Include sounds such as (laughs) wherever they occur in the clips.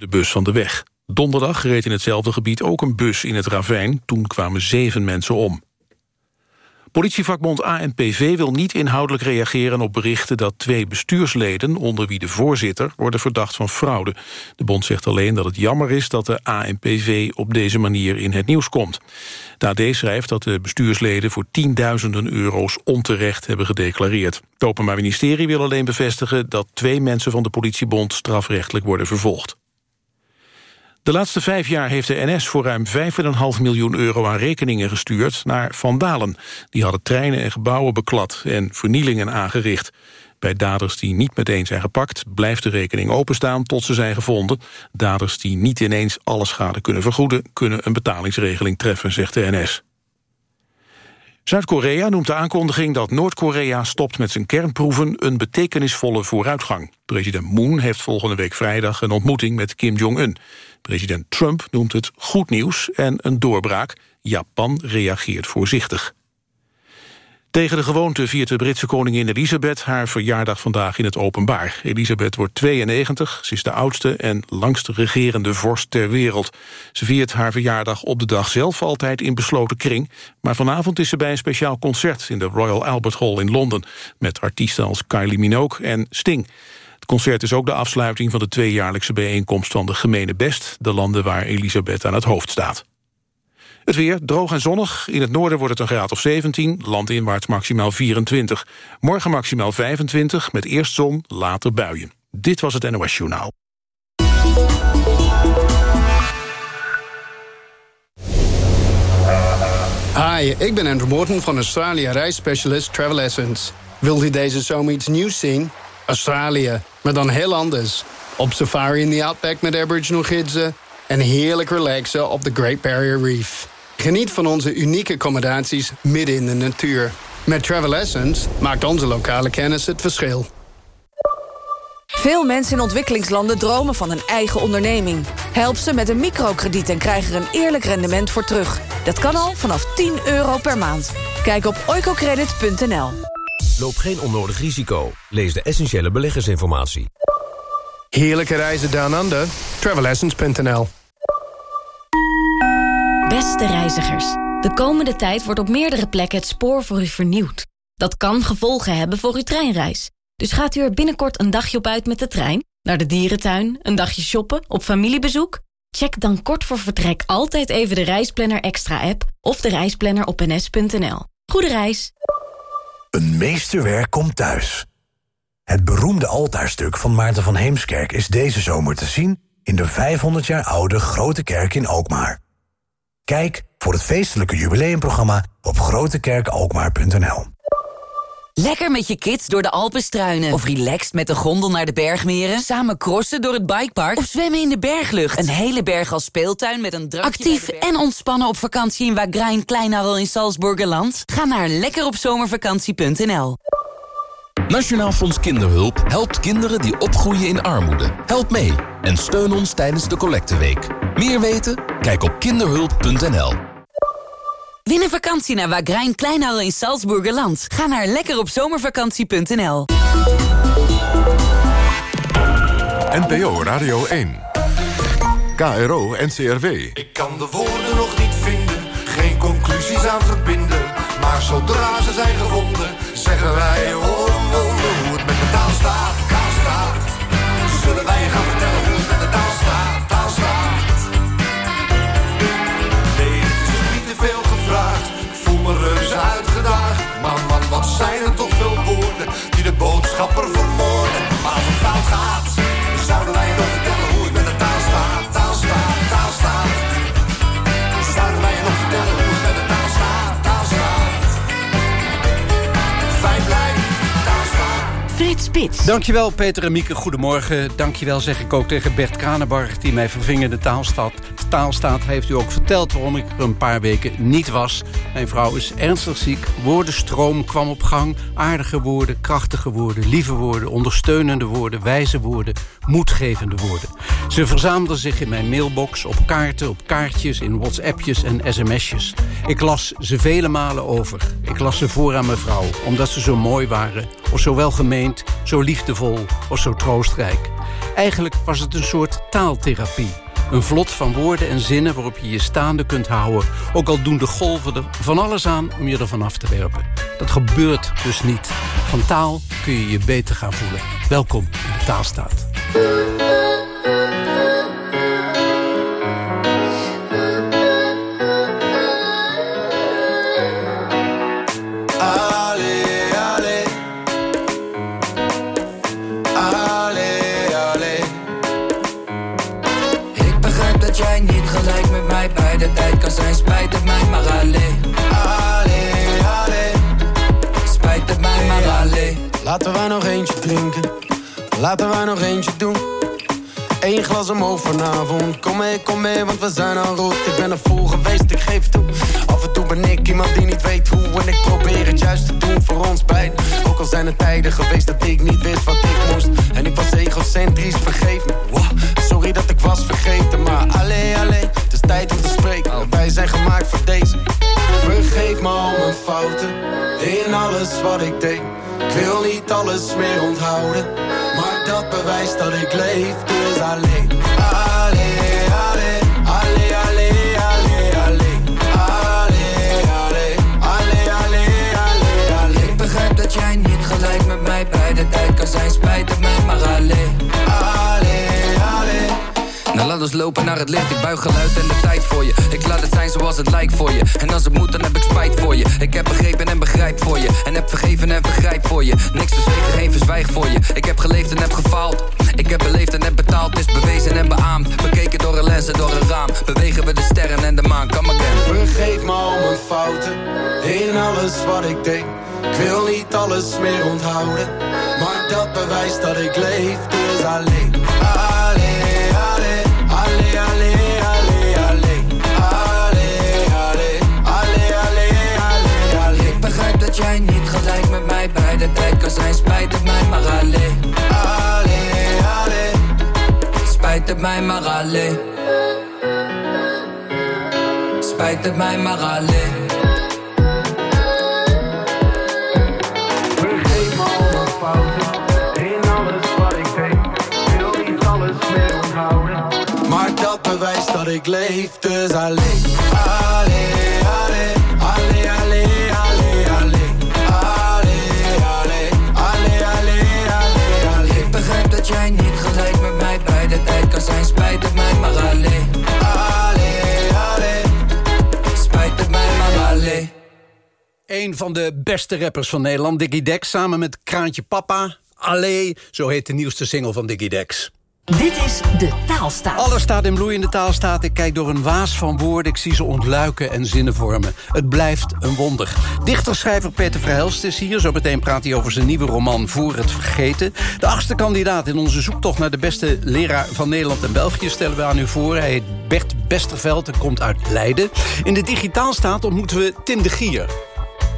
de bus van de weg. Donderdag reed in hetzelfde gebied ook een bus in het ravijn. Toen kwamen zeven mensen om. Politievakbond ANPV wil niet inhoudelijk reageren op berichten dat twee bestuursleden, onder wie de voorzitter, worden verdacht van fraude. De bond zegt alleen dat het jammer is dat de ANPV op deze manier in het nieuws komt. De AD schrijft dat de bestuursleden voor tienduizenden euro's onterecht hebben gedeclareerd. Het Openbaar Ministerie wil alleen bevestigen dat twee mensen van de politiebond strafrechtelijk worden vervolgd. De laatste vijf jaar heeft de NS voor ruim 5,5 miljoen euro aan rekeningen gestuurd naar vandalen. Die hadden treinen en gebouwen beklad en vernielingen aangericht. Bij daders die niet meteen zijn gepakt blijft de rekening openstaan tot ze zijn gevonden. Daders die niet ineens alle schade kunnen vergoeden kunnen een betalingsregeling treffen, zegt de NS. Zuid-Korea noemt de aankondiging dat Noord-Korea stopt met zijn kernproeven een betekenisvolle vooruitgang. President Moon heeft volgende week vrijdag een ontmoeting met Kim Jong-un. President Trump noemt het goed nieuws en een doorbraak. Japan reageert voorzichtig. Tegen de gewoonte viert de Britse koningin Elisabeth haar verjaardag vandaag in het openbaar. Elisabeth wordt 92, ze is de oudste en langst regerende vorst ter wereld. Ze viert haar verjaardag op de dag zelf altijd in besloten kring, maar vanavond is ze bij een speciaal concert in de Royal Albert Hall in Londen, met artiesten als Kylie Minogue en Sting. Concert is ook de afsluiting van de tweejaarlijkse bijeenkomst van de gemene best, de landen waar Elisabeth aan het hoofd staat. Het weer, droog en zonnig. In het noorden wordt het een graad of 17, landinwaarts maximaal 24. Morgen maximaal 25, met eerst zon, later buien. Dit was het NOS Journaal. Hi, ik ben Andrew Morton van Australië reisspecialist Travel Essence. Wilt u deze zomer iets nieuws zien? Australië, maar dan heel anders. Op safari in the Outback met Aboriginal gidsen... en heerlijk relaxen op de Great Barrier Reef. Geniet van onze unieke accommodaties midden in de natuur. Met Travel Essence maakt onze lokale kennis het verschil. Veel mensen in ontwikkelingslanden dromen van een eigen onderneming. Help ze met een microkrediet en krijg er een eerlijk rendement voor terug. Dat kan al vanaf 10 euro per maand. Kijk op oicocredit.nl. Loop geen onnodig risico. Lees de essentiële beleggersinformatie. Heerlijke reizen down under. Travelessence.nl Beste reizigers, de komende tijd wordt op meerdere plekken het spoor voor u vernieuwd. Dat kan gevolgen hebben voor uw treinreis. Dus gaat u er binnenkort een dagje op uit met de trein? Naar de dierentuin, een dagje shoppen, op familiebezoek? Check dan kort voor vertrek altijd even de Reisplanner Extra app of de reisplanner op ns.nl. Goede reis! Een meesterwerk komt thuis. Het beroemde altaarstuk van Maarten van Heemskerk is deze zomer te zien in de 500 jaar oude Grote Kerk in Alkmaar. Kijk voor het feestelijke jubileumprogramma op grotekerkalkmaar.nl. Lekker met je kids door de Alpen struinen. Of relaxed met de gondel naar de bergmeren. Samen crossen door het bikepark. Of zwemmen in de berglucht. Een hele berg als speeltuin met een drankje Actief en ontspannen op vakantie in Wagrain Kleinarel in Salzburgerland. Ga naar lekkeropzomervakantie.nl Nationaal Fonds Kinderhulp helpt kinderen die opgroeien in armoede. Help mee en steun ons tijdens de collecteweek. Meer weten? Kijk op kinderhulp.nl. Win een vakantie naar Wagrain Kleinhal in Salzburgerland. Ga naar lekkeropzomervakantie.nl NPO Radio 1. KRO NCRW. Ik kan de woorden nog niet vinden, geen conclusies aan verbinden. Maar zodra ze zijn gevonden, zeggen wij oh wonder hoe het met de taal staat, taal staat. Zullen wij gaan de boodschapper vermoorden. Maar als het fout gaat, Spits. Dankjewel Peter en Mieke, goedemorgen. Dankjewel zeg ik ook tegen Bert Kranenbarg... die mij verving de taalstad. Taalstaat heeft u ook verteld waarom ik er een paar weken niet was. Mijn vrouw is ernstig ziek. Woordenstroom kwam op gang. Aardige woorden, krachtige woorden, lieve woorden... ondersteunende woorden, wijze woorden, moedgevende woorden. Ze verzamelden zich in mijn mailbox, op kaarten, op kaartjes... in whatsappjes en sms'jes. Ik las ze vele malen over. Ik las ze voor aan mijn vrouw, omdat ze zo mooi waren... of zo welgemeend, zo liefdevol of zo troostrijk. Eigenlijk was het een soort taaltherapie. Een vlot van woorden en zinnen waarop je je staande kunt houden. Ook al doen de golven er van alles aan om je ervan af te werpen. Dat gebeurt dus niet. Van taal kun je je beter gaan voelen. Welkom in de Taalstaat. Laten wij nog eentje drinken, laten wij nog eentje doen. Eén glas omhoog vanavond, kom mee, kom mee, want we zijn al rood. Ik ben er vol geweest, ik geef toe. Af en toe ben ik iemand die niet weet hoe. En ik probeer het juist te doen voor ons beiden. Ook al zijn er tijden geweest dat ik niet wist wat ik moest. En ik was egocentrisch, vergeef me. Sorry dat ik was vergeten, maar alleen, alleen tijd om te spreken. Wij zijn gemaakt voor deze. Vergeef me al mijn fouten in alles wat ik deed. Ik wil niet alles meer onthouden, maar dat bewijst dat ik leef. Dus alleen, alleen, alleen, alleen, alleen, alleen, alleen. Alleen, alleen, alleen, alleen, alleen. Ik begrijp dat jij niet gelijk met mij bij de tijd kan zijn. Spijt het mij maar alleen. Laat ons lopen naar het licht, ik buig geluid en de tijd voor je. Ik laat het zijn zoals het lijkt voor je. En als het moet dan heb ik spijt voor je. Ik heb begrepen en begrijp voor je. En heb vergeven en begrijp voor je. Niks verzwegen, geen verzwijg voor je. Ik heb geleefd en heb gefaald. Ik heb beleefd en heb betaald, is bewezen en beaamd. Bekeken door een lens en door een raam. Bewegen we de sterren en de maan, come again. Vergeef me al mijn fouten. In alles wat ik denk. Ik wil niet alles meer onthouden. Maar dat bewijst dat ik leef, dus alleen bij de tijd kan zijn. Spijt het mij maar alleen. Alleen. Spijt het mij maar alleen. Spijt het mij maar alleen. Maar dat bewijst dat ik leef, dus. Alleen, alleen, kan zijn. Spijt het mij maar alleen. Een van de beste rappers van Nederland, Diggy Dex... samen met Kraantje Papa, Allee, zo heet de nieuwste single van Diggy Dex. Dit is de Taalstaat. Alles staat in bloei in de Taalstaat. Ik kijk door een waas van woorden. Ik zie ze ontluiken en zinnen vormen. Het blijft een wonder. Dichterschrijver Peter Verhelst is hier. Zo meteen praat hij over zijn nieuwe roman Voor het Vergeten. De achtste kandidaat in onze zoektocht naar de beste leraar van Nederland en België... stellen we aan u voor. Hij heet Bert Besterveld en komt uit Leiden. In de Digitaalstaat ontmoeten we Tim de Gier.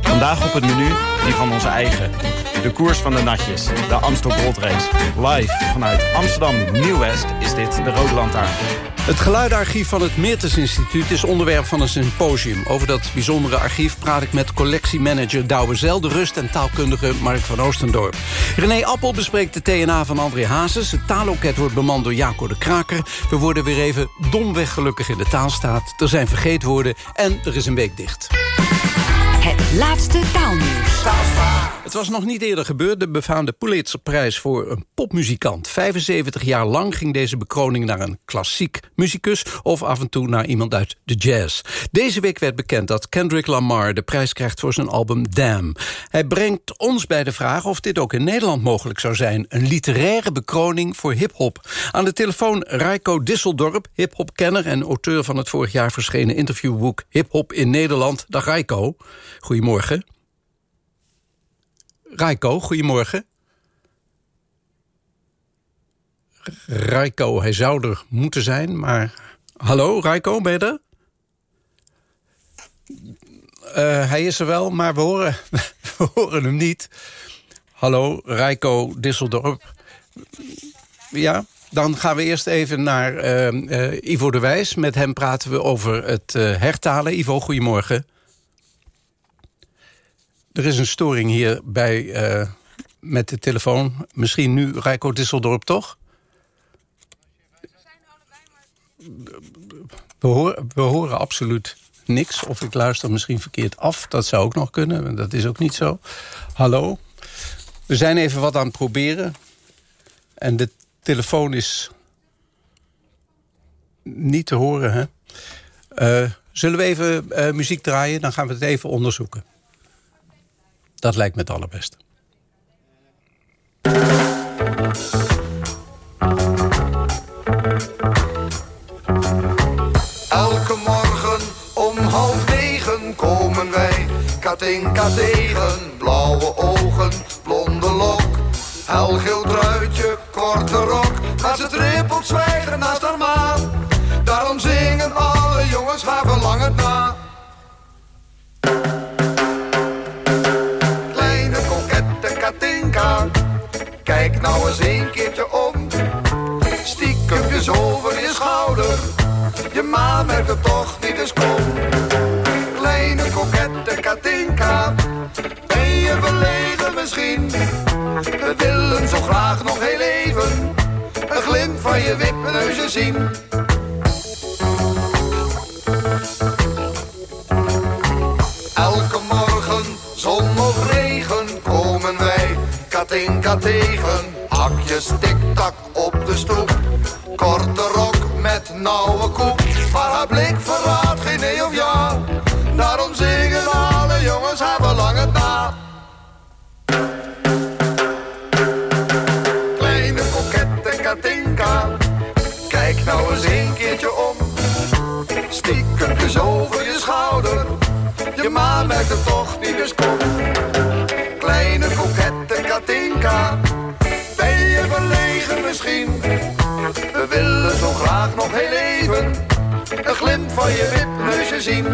Vandaag op het menu die van onze eigen. De koers van de natjes, de Amstel Gold Race. Live vanuit Amsterdam Nieuw-West is dit de Rode Lantaarn. Het geluidarchief van het Meertens Instituut is onderwerp van een symposium. Over dat bijzondere archief praat ik met collectiemanager Douwe Zel... de rust- en taalkundige Mark van Oostendorp. René Appel bespreekt de TNA van André Hazes. Het taalloket wordt bemand door Jaco de Kraker. We worden weer even domweg gelukkig in de taalstaat. Er zijn vergeetwoorden en er is een week dicht. Het laatste taalnieuws. Het was nog niet eerder gebeurd, de befaamde Pulitzerprijs voor een popmuzikant. 75 jaar lang ging deze bekroning naar een klassiek muzikus... of af en toe naar iemand uit de jazz. Deze week werd bekend dat Kendrick Lamar de prijs krijgt voor zijn album Damn. Hij brengt ons bij de vraag of dit ook in Nederland mogelijk zou zijn. Een literaire bekroning voor hiphop. Aan de telefoon Raiko Disseldorp, hiphopkenner... en auteur van het vorig jaar verschenen interviewboek Hiphop in Nederland. Dag Raiko. Goedemorgen. Raiko, goedemorgen. Raiko, hij zou er moeten zijn, maar... Hallo, Raiko, ben je er? Uh, hij is er wel, maar we horen, (laughs) we horen hem niet. Hallo, Raiko Disseldorp. Ja, dan gaan we eerst even naar uh, uh, Ivo de Wijs. Met hem praten we over het hertalen. Ivo, goedemorgen. Er is een storing hier bij, uh, met de telefoon. Misschien nu Rijko Disseldorp, toch? we, horen, we horen absoluut niks. Of ik luister misschien verkeerd af. Dat zou ook nog kunnen. Dat is ook niet zo. Hallo? We zijn even wat aan het proberen. En de telefoon is niet te horen, hè? Uh, zullen we even uh, muziek draaien? Dan gaan we het even onderzoeken. Dat lijkt me het allerbeste. Elke morgen om half negen komen wij Katinka tegen. Blauwe ogen, blonde lok. Helgeel truitje, korte rok. Maar ze trippelt zwijgen naast haar maan. Daarom zingen alle jongens haar verlangen na. Nou eens een keertje om. Stiekempjes over je schouder. Je ma merkt het toch niet eens kom. Kleine kokette Katinka. Ben je verlegen misschien? We willen zo graag nog heel even. Een glimp van je wipneusje zien. Tegen. Hakjes tik-tak op de stoep. Korte rok met nauwe koep. Maar haar blik verraadt geen nee of ja. Daarom zingen alle jongens haar verlangen na. Kleine kokette Katinka. Kijk nou eens een keertje om. Stiekempjes over je schouder. Je ma merkt het toch Ben je verlegen misschien? We willen zo graag nog heel even. Een glimp van je wipneusje zien.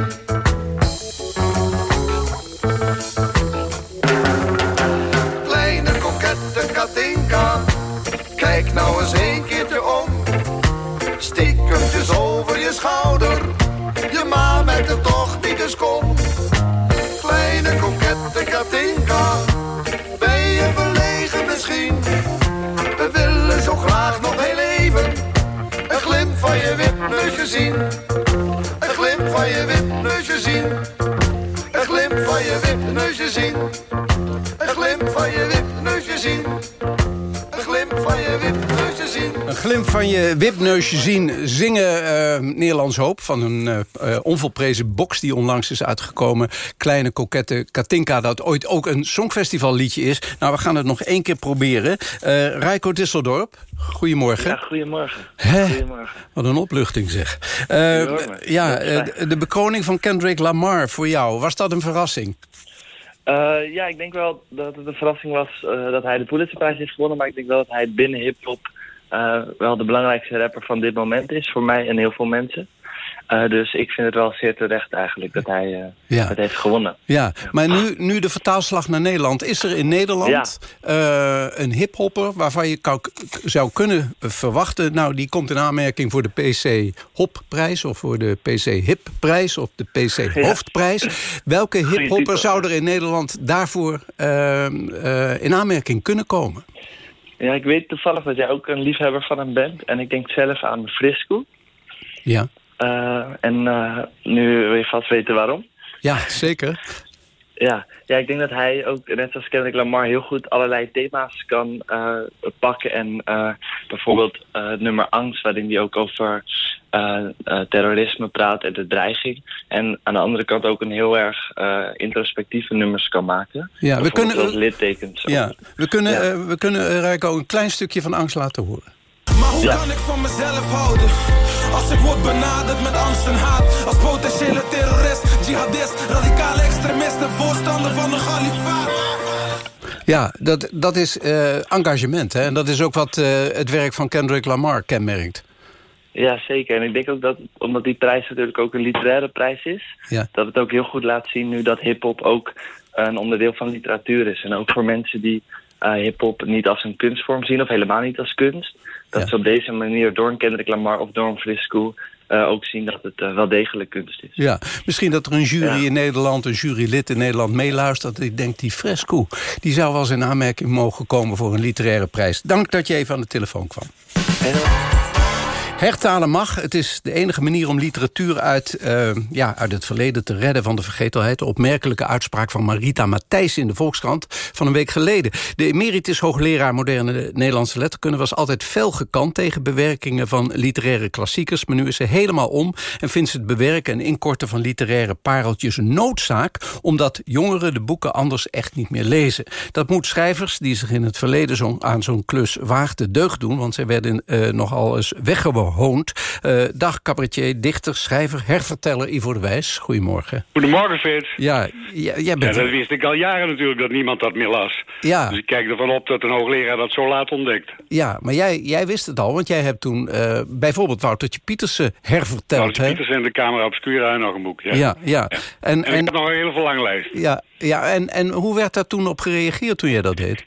Kleine kokette Katinka. Kijk nou eens een keertje wipneusje zien. Glimp van je wipneusje zien zingen uh, Nederlands Hoop... van een uh, onvolprezen box die onlangs is uitgekomen. Kleine kokette Katinka, dat ooit ook een songfestivalliedje is. Nou, we gaan het nog één keer proberen. Uh, Rijko Disseldorp, goedemorgen. Ja, goedemorgen. Hè? goedemorgen. Wat een opluchting zeg. ja, de bekroning van Kendrick Lamar voor jou, was dat een verrassing? Uh, ja, ik denk wel dat het een verrassing was uh, dat hij de Pulitzerprijs heeft gewonnen. Maar ik denk wel dat hij binnen hip-hop uh, wel de belangrijkste rapper van dit moment is. Voor mij en heel veel mensen. dus ik vind het wel zeer terecht eigenlijk dat hij ja. het heeft gewonnen. Ja, maar nu, nu de vertaalslag naar Nederland. Is er in Nederland ja. een hiphopper waarvan je zou kunnen verwachten... nou, die komt in aanmerking voor de PC Hopprijs... of voor de PC Hipprijs of de PC ja. Hoofdprijs. Welke hiphopper zou er in Nederland daarvoor uh, uh, in aanmerking kunnen komen? Ja, ik weet toevallig dat jij ook een liefhebber van hem bent. En ik denk zelf aan Frisco. Ja. Uh, en uh, nu wil je vast weten waarom. Ja, zeker. Ja. ja, ik denk dat hij ook, net als Kendrick Lamar, heel goed allerlei thema's kan uh, pakken. En bijvoorbeeld het nummer Angst, waarin hij ook over terrorisme praat en de dreiging. En aan de andere kant ook een heel erg introspectieve nummers kan maken. Ja, we kunnen, littekens. Ja, we kunnen, ja. we kunnen Rijko een klein stukje van Angst laten horen. Maar hoe ja. kan ik van mezelf houden? Als ik word benaderd met angst en haat Als potentiële terrorist, jihadist Radicale extremist en voorstander van een kalifaat Ja, dat, dat is uh, engagement. Hè? En dat is ook wat uh, het werk van Kendrick Lamar kenmerkt. Ja, zeker. En ik denk ook dat, omdat die prijs natuurlijk ook een literaire prijs is... Ja. dat het ook heel goed laat zien nu dat hiphop ook een onderdeel van literatuur is. En ook voor mensen die uh, hiphop niet als een kunstvorm zien... of helemaal niet als kunst... dat ja. ze op deze manier door een Kendrick Lamar of door een Frisco... Uh, ook zien dat het uh, wel degelijk kunst is. Ja, misschien dat er een jury ja. in Nederland, een jurylid in Nederland meeluistert. Ik denk, die Fresco, die zou wel eens in aanmerking mogen komen voor een literaire prijs. Dank dat je even aan de telefoon kwam. Hertalen mag. Het is de enige manier om literatuur uit, eh, ja, uit het verleden te redden van de vergetelheid. Opmerkelijke uitspraak van Marita Matthijs in de Volkskrant van een week geleden. De emeritus hoogleraar moderne Nederlandse letterkunde was altijd fel gekant tegen bewerkingen van literaire klassiekers. Maar nu is ze helemaal om en vindt ze het bewerken en inkorten van literaire pareltjes een noodzaak, omdat jongeren de boeken anders echt niet meer lezen. Dat moet schrijvers die zich in het verleden zo aan zo'n klus waagden deugd doen, want zij werden uh, nogal eens weggewoond. Uh, dag cabaretier, dichter, schrijver, herverteller Ivo de Wijs. Goedemorgen. Goedemorgen, Frits. Ja, jij bent... Ja, dat wist ik al jaren natuurlijk, dat niemand dat meer las. Ja. Dus ik kijk ervan op dat een hoogleraar dat zo laat ontdekt. Ja, maar jij, jij wist het al, want jij hebt toen uh, bijvoorbeeld Woutertje Pietersen herverteld. Woutertje Pietersen en de Camera Obscura en nog een boek, ja. Ja, ja. En, en, en ik heb nog een hele verlanglijst. Ja, ja en, en hoe werd daar toen op gereageerd toen jij dat deed?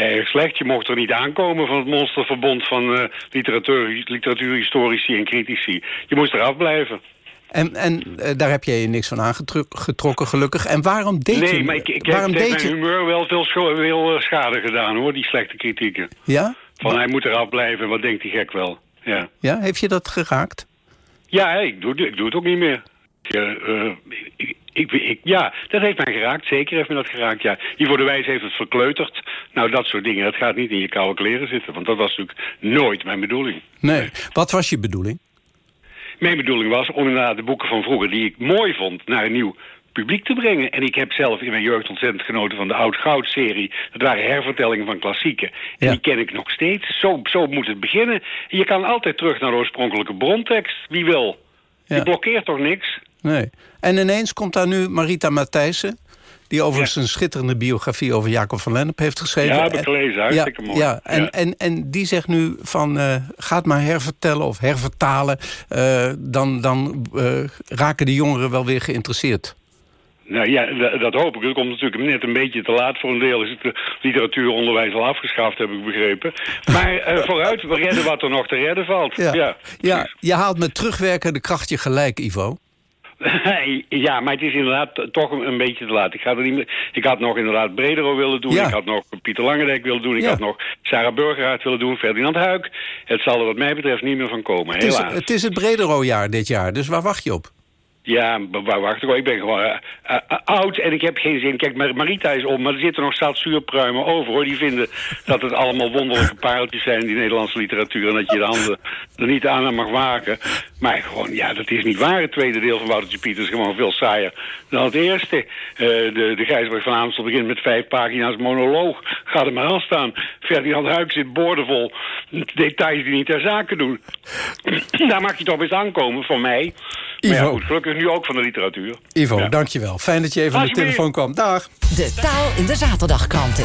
Erg slecht. Je mocht er niet aankomen van het monsterverbond van uh, literatuur, literatuurhistorici en critici. Je moest eraf blijven. En, en uh, daar heb jij je niks van aangetrokken, gelukkig. En waarom deed nee, je... Nee, maar ik, ik waarom heb mijn je... humeur wel veel, veel schade gedaan, hoor, die slechte kritieken. Ja? Van hij moet eraf blijven, wat denkt die gek wel. Ja, ja heeft je dat geraakt? Ja, ik doe, ik doe het ook niet meer. Uh, ik, ik, ik, ja, dat heeft mij geraakt. Zeker heeft me dat geraakt, ja. Ivo de Wijs heeft het verkleuterd. Nou, dat soort dingen, dat gaat niet in je koude kleren zitten. Want dat was natuurlijk nooit mijn bedoeling. Nee. Wat was je bedoeling? Mijn bedoeling was om inderdaad de boeken van vroeger... die ik mooi vond, naar een nieuw publiek te brengen. En ik heb zelf in mijn jeugd ontzettend genoten van de Oud-Goud-serie. Dat waren hervertellingen van klassieken. En Ja. die ken ik nog steeds. Zo, zo moet het beginnen. En je kan altijd terug naar de oorspronkelijke brontekst. Wie wil. Je blokkeert toch niks? Nee. En ineens komt daar nu Marita Matthijssen... die overigens een schitterende biografie over Jacob van Lennep heeft geschreven. Ja, heb ik gelezen. Hartstikke ja, mooi. Ja, en, Ja. En, en die zegt nu van, eh ga het maar hervertellen of hervertalen... eh, dan, dan eh, raken de jongeren wel weer geïnteresseerd. Nou ja, dat hoop ik. Het komt natuurlijk net een beetje te laat. Voor een deel is het literatuuronderwijs al afgeschaft, heb ik begrepen. Maar (laughs) vooruit, we redden wat er nog te redden valt. Ja. ja. Ja, je haalt met terugwerkende kracht je gelijk, Ivo. (laughs) Ja, maar het is inderdaad toch een, beetje te laat. Ik, ga er niet meer, ik had nog inderdaad Bredero willen doen. Ja. Ik had nog Pieter Langendijk willen doen. Ik Ja. had nog Sarah Burgerhart willen doen. Ferdinand Huik. Het zal er wat mij betreft niet meer van komen, Het is, helaas. het is het Bredero-jaar dit jaar, dus waar wacht je op? Ja, maar waar wacht ik ben gewoon eh, eh, eh, oud en ik heb geen zin. Kijk, Mar- Marita is om, maar er zitten nog zat zuurpruimen over, hoor. Die vinden dat het allemaal wonderlijke pareltjes zijn, die Nederlandse literatuur... en dat je de handen er niet aan mag waken. Maar gewoon, ja, dat is niet waar. Het tweede deel van Woutertje Pieters is gewoon veel saaier dan het eerste. Eh, de, de Gijsberg van Amstel begint met vijf pagina's monoloog. Ga er maar aan staan. Ferdinand Huik zit boordevol details die niet ter zake doen. (clears throat) Daar mag je toch eens aankomen van mij. Maar ja, Ivo. goed, gelukkig nu ook van de literatuur. Ivo, Ja. dankjewel. Fijn dat je even aan de telefoon kwam. Dag. De taal in de zaterdagkranten.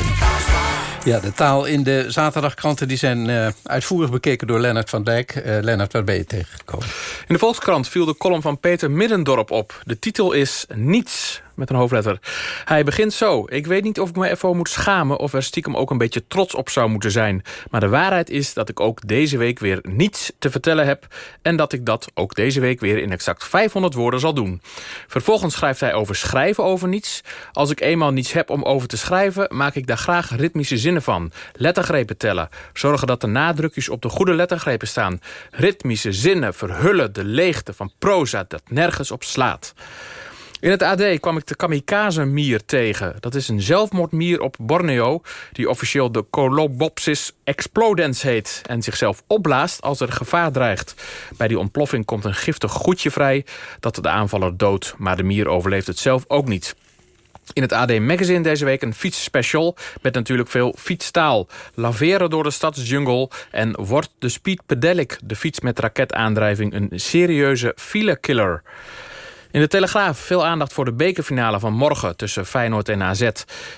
Ja, de taal in de zaterdagkranten die zijn eh, uitvoerig bekeken door Lennart van Dijk. Eh Lennart, waar ben je tegengekomen? In de Volkskrant viel de column van Peter Middendorp op. De titel is Niets, met een hoofdletter. Hij begint zo. Ik weet niet of ik me ervoor moet schamen... of er stiekem ook een beetje trots op zou moeten zijn. Maar de waarheid is dat ik ook deze week weer niets te vertellen heb... en dat ik dat ook deze week weer in exact 500 woorden zal doen. Vervolgens schrijft hij over schrijven over niets. Als ik eenmaal niets heb om over te schrijven... maak ik daar graag ritmische zinnen van. Lettergrepen tellen. Zorgen dat de nadrukjes op de goede lettergrepen staan. Ritmische zinnen verhullen de leegte van proza dat nergens op slaat. In het AD kwam ik de kamikaze-mier tegen. Dat is een zelfmoordmier op Borneo... die officieel de Colobopsis explodens heet... en zichzelf opblaast als er gevaar dreigt. Bij die ontploffing komt een giftig goedje vrij... dat de aanvaller doodt, maar de mier overleeft het zelf ook niet. In het AD Magazine deze week een fietsspecial met natuurlijk veel fietstaal. Laveren door de stadsjungle en wordt de Speed Pedelic, de fiets met raketaandrijving, een serieuze filekiller. In de Telegraaf veel aandacht voor de bekerfinale van morgen tussen Feyenoord en AZ.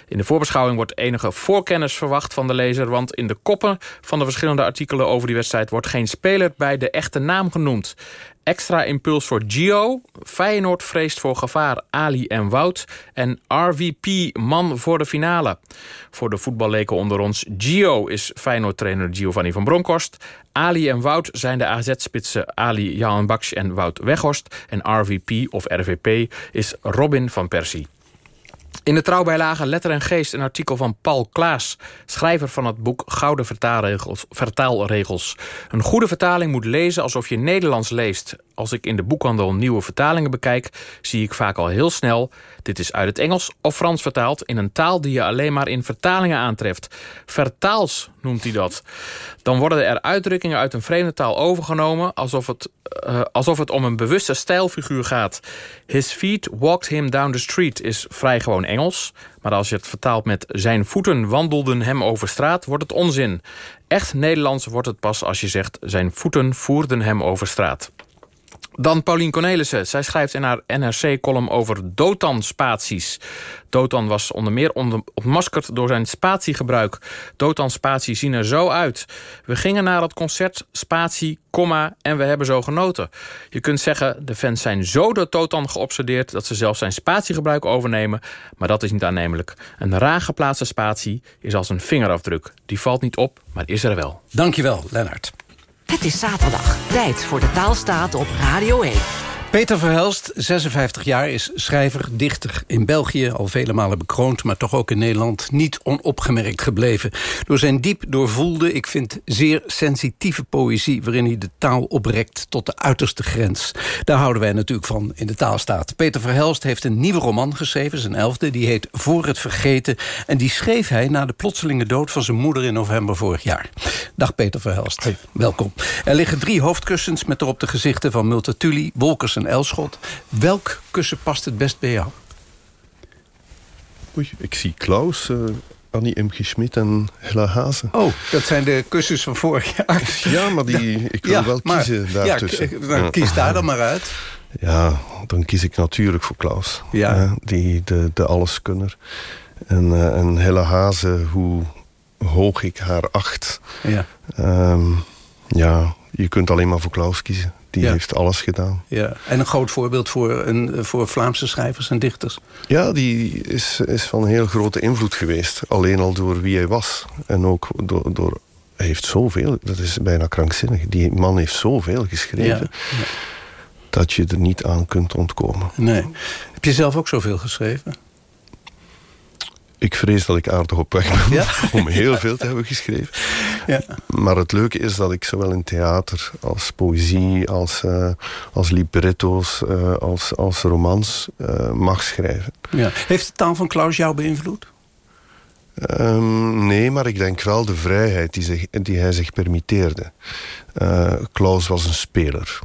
In de voorbeschouwing wordt enige voorkennis verwacht van de lezer... want in de koppen van de verschillende artikelen over die wedstrijd... wordt geen speler bij de echte naam genoemd. Extra impuls voor Gio. Feyenoord vreest voor gevaar Ali en Wout. En RVP man voor de finale. Voor de voetballeken onder ons. Gio is Feyenoord-trainer Giovanni van Bronckhorst. Ali en Wout zijn de AZ-spitsen Ali Jan Baksch en Wout Weghorst. En RVP of RVP is Robin van Persie. In de trouwbijlage Letter en Geest een artikel van Paul Klaas... schrijver van het boek Gouden vertaalregels. Een goede vertaling moet lezen alsof je Nederlands leest. Als ik in de boekhandel nieuwe vertalingen bekijk... zie ik vaak al heel snel... dit is uit het Engels of Frans vertaald... in een taal die je alleen maar in vertalingen aantreft. Vertaals noemt hij dat. Dan worden er uitdrukkingen uit een vreemde taal overgenomen... alsof het, uh, alsof het om een bewuste stijlfiguur gaat. His feet walked him down the street is vrij gewoon Engels. Maar als je het vertaalt met zijn voeten wandelden hem over straat... wordt het onzin. Echt Nederlands wordt het pas als je zegt... zijn voeten voerden hem over straat. Dan Paulien Cornelissen. Zij schrijft in haar NRC-column over Dotan-spaties. Dotan was onder meer ontmaskerd door zijn spatiegebruik. Dotan-spaties zien er zo uit. We gingen naar het concert, spatie, komma en we hebben zo genoten. Je kunt zeggen, de fans zijn zo door Dotan geobsedeerd... dat ze zelfs zijn spatiegebruik overnemen. Maar dat is niet aannemelijk. Een raar geplaatste spatie is als een vingerafdruk. Die valt niet op, maar is er wel. Dankjewel, Lennart. Het is zaterdag. Tijd voor de taalstaat op Radio 1. Peter Verhelst, 56 jaar, is schrijver, dichter. In België al vele malen bekroond, maar toch ook in Nederland niet onopgemerkt gebleven. Door zijn diep doorvoelde, ik vind zeer sensitieve poëzie... waarin hij de taal oprekt tot de uiterste grens. Daar houden wij natuurlijk van in de taalstaat. Peter Verhelst heeft een nieuwe roman geschreven, zijn elfde... die heet Voor het Vergeten. En die schreef hij na de plotselinge dood van zijn moeder in november vorig jaar. Dag Peter Verhelst, hey. welkom. Er liggen drie hoofdkussens met erop de gezichten van Multatuli, Wolkers en Elschot. Welk kussen past het best bij jou? Oei, ik zie Klaus, uh, Annie M. G. Schmidt en Hella Hazen. Oh, dat zijn de kussens van vorig jaar. Ja, maar die, (laughs) ik wil ja, wel kiezen daartussen. Ja, dan kies daar dan maar uit. Ja, dan kies ik natuurlijk voor Klaus. Ja. Die, de, de alleskunner. En, uh, en Hella Hazen, hoe hoog ik haar acht. Ja. Um, ja, je kunt alleen maar voor Klaus kiezen. Die heeft alles gedaan. Ja. En een groot voorbeeld voor, een, voor Vlaamse schrijvers en dichters. Ja, die is, is van heel grote invloed geweest. Alleen al door wie hij was. En ook door, door hij heeft zoveel, dat is bijna krankzinnig. Die man heeft zoveel geschreven. Ja. Dat je er niet aan kunt ontkomen. Nee. Heb je zelf ook zoveel geschreven? ik vrees dat ik aardig op weg ben (laughs) om heel veel te (laughs) hebben geschreven. Ja. Maar het leuke is dat ik zowel in theater als poëzie, als, uh, als libretto's, uh, als, als romans uh, mag schrijven. Ja. Heeft de taal van Klaus jou beïnvloed? Um, nee, maar ik denk wel de vrijheid die, zich, die hij zich permitteerde. Klaus was een speler.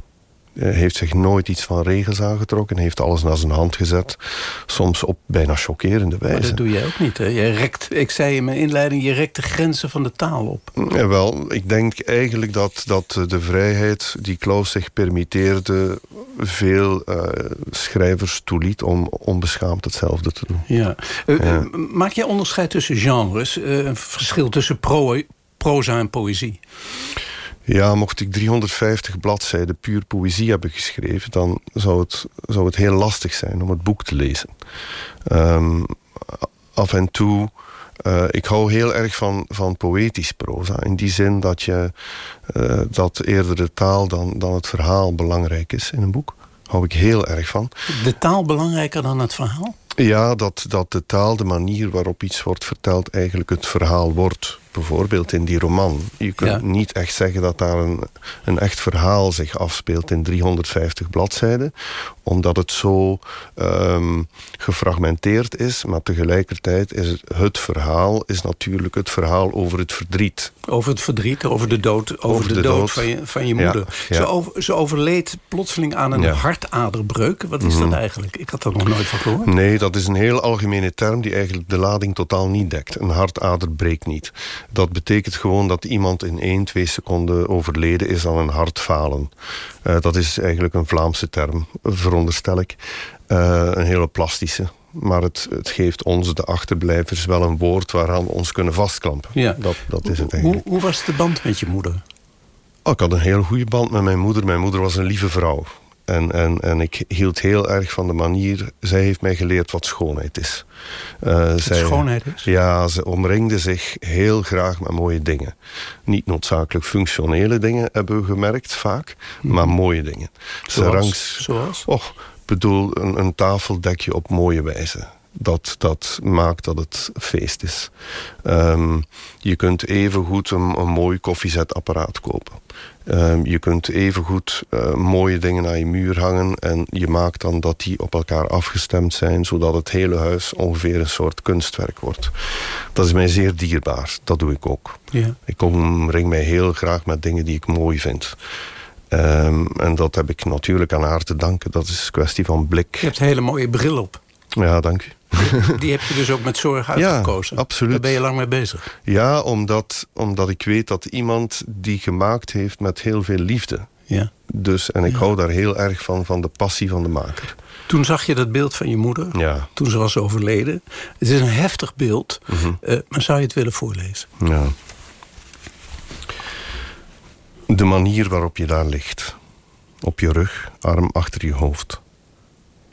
Hij heeft zich nooit iets van regels aangetrokken. Heeft alles naar zijn hand gezet. Soms op bijna chockerende wijze. Maar dat doe jij ook niet. Hè? Je rekt, ik zei in mijn inleiding, je rekt de grenzen van de taal op. Ja, wel, ik denk eigenlijk dat, dat de vrijheid die Klaus zich permitteerde... veel uh, schrijvers toeliet om onbeschaamd hetzelfde te doen. Ja. Uh, ja. Maak jij onderscheid tussen genres? Een verschil tussen pro proza en poëzie? Ja, mocht ik 350 bladzijden puur poëzie hebben geschreven... dan zou het, zou het heel lastig zijn om het boek te lezen. Um, af en toe... Uh, ik hou heel erg van, van poëtisch proza. In die zin dat, je, uh, dat eerder de taal dan, dan het verhaal belangrijk is in een boek. Hou ik heel erg van. De taal belangrijker dan het verhaal? Ja, dat, dat de taal, de manier waarop iets wordt verteld... eigenlijk het verhaal wordt bijvoorbeeld in die roman. Je kunt niet echt zeggen dat daar een, een echt verhaal zich afspeelt in 350 bladzijden. Omdat het zo um, gefragmenteerd is. Maar tegelijkertijd is het, het, verhaal is natuurlijk het verhaal over het verdriet. Over het verdriet, over de dood, over, de, dood, van, je, van je moeder. Ja, Ze, over, ze, overleed plotseling aan een hartaderbreuk. Wat is dat mhm. eigenlijk? Ik had dat nog nooit van gehoord. Nee, dat is een heel algemene term die eigenlijk de lading totaal niet dekt. Een hartader breekt niet. Dat betekent gewoon dat iemand in 1, 2 seconden overleden is aan een hartfalen. Uh, dat is eigenlijk een Vlaamse term, veronderstel ik. Uh, een hele plastische. Maar het, het, geeft ons, de achterblijvers, wel een woord waaraan we ons kunnen vastklampen. Ja. Dat, dat is het eigenlijk. Hoe, hoe was de band met je moeder? Oh, ik had een heel goede band met mijn moeder. Mijn moeder was een lieve vrouw. En, en, en ik hield heel erg van de manier... Zij heeft mij geleerd wat schoonheid is. Uh, zij, schoonheid is? Ja, ze omringde zich heel graag met mooie dingen. Niet noodzakelijk functionele dingen, hebben we gemerkt vaak. Mhm. Maar mooie dingen. Zoals? Ze rangs, Zoals? Och, bedoel, een, een tafeldekje op mooie wijze. Dat, dat maakt dat het feest is. Ehm, je kunt even goed een, een mooi koffiezetapparaat kopen. Ehm, je kunt evengoed uh, mooie dingen aan je muur hangen... en je maakt dan dat die op elkaar afgestemd zijn... zodat het hele huis ongeveer een soort kunstwerk wordt. Dat is mij zeer dierbaar. Dat doe ik ook. Ja. Ik omring mij heel graag met dingen die ik mooi vind. Um, en dat heb ik natuurlijk aan haar te danken. Dat is een kwestie van blik. Je hebt een hele mooie bril op. Ja, dank u. Die heb je dus ook met zorg (laughs) uitgekozen. Ja, absoluut. Daar ben je lang mee bezig. Ja, omdat, omdat ik weet dat iemand die gemaakt heeft met heel veel liefde. Ja. Dus, en ik Ja. hou daar heel erg van, van de passie van de maker. Toen zag je dat beeld van je moeder. Ja. Toen ze was overleden. Het is een heftig beeld. Eh, maar zou je het willen voorlezen? Ja. De manier waarop je daar ligt. Op je rug, arm achter je hoofd.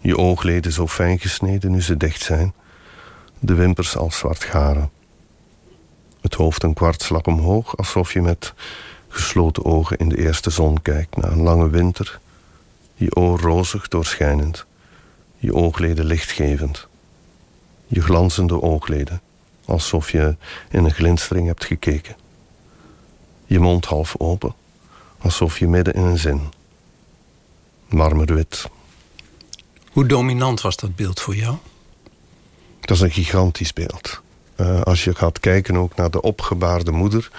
Je oogleden zo fijn gesneden nu ze dicht zijn. De wimpers als zwart garen. Het hoofd een kwartslag omhoog, alsof je met gesloten ogen in de eerste zon kijkt na een lange winter. Je oor rozig doorschijnend. Je oogleden lichtgevend. Je glanzende oogleden, alsof je in een glinstering hebt gekeken. Je mond half open, alsof je midden in een zin. Marmerwit. Hoe dominant was dat beeld voor jou? Dat is een gigantisch beeld. Eh, als je gaat kijken ook naar de opgebaarde moeder...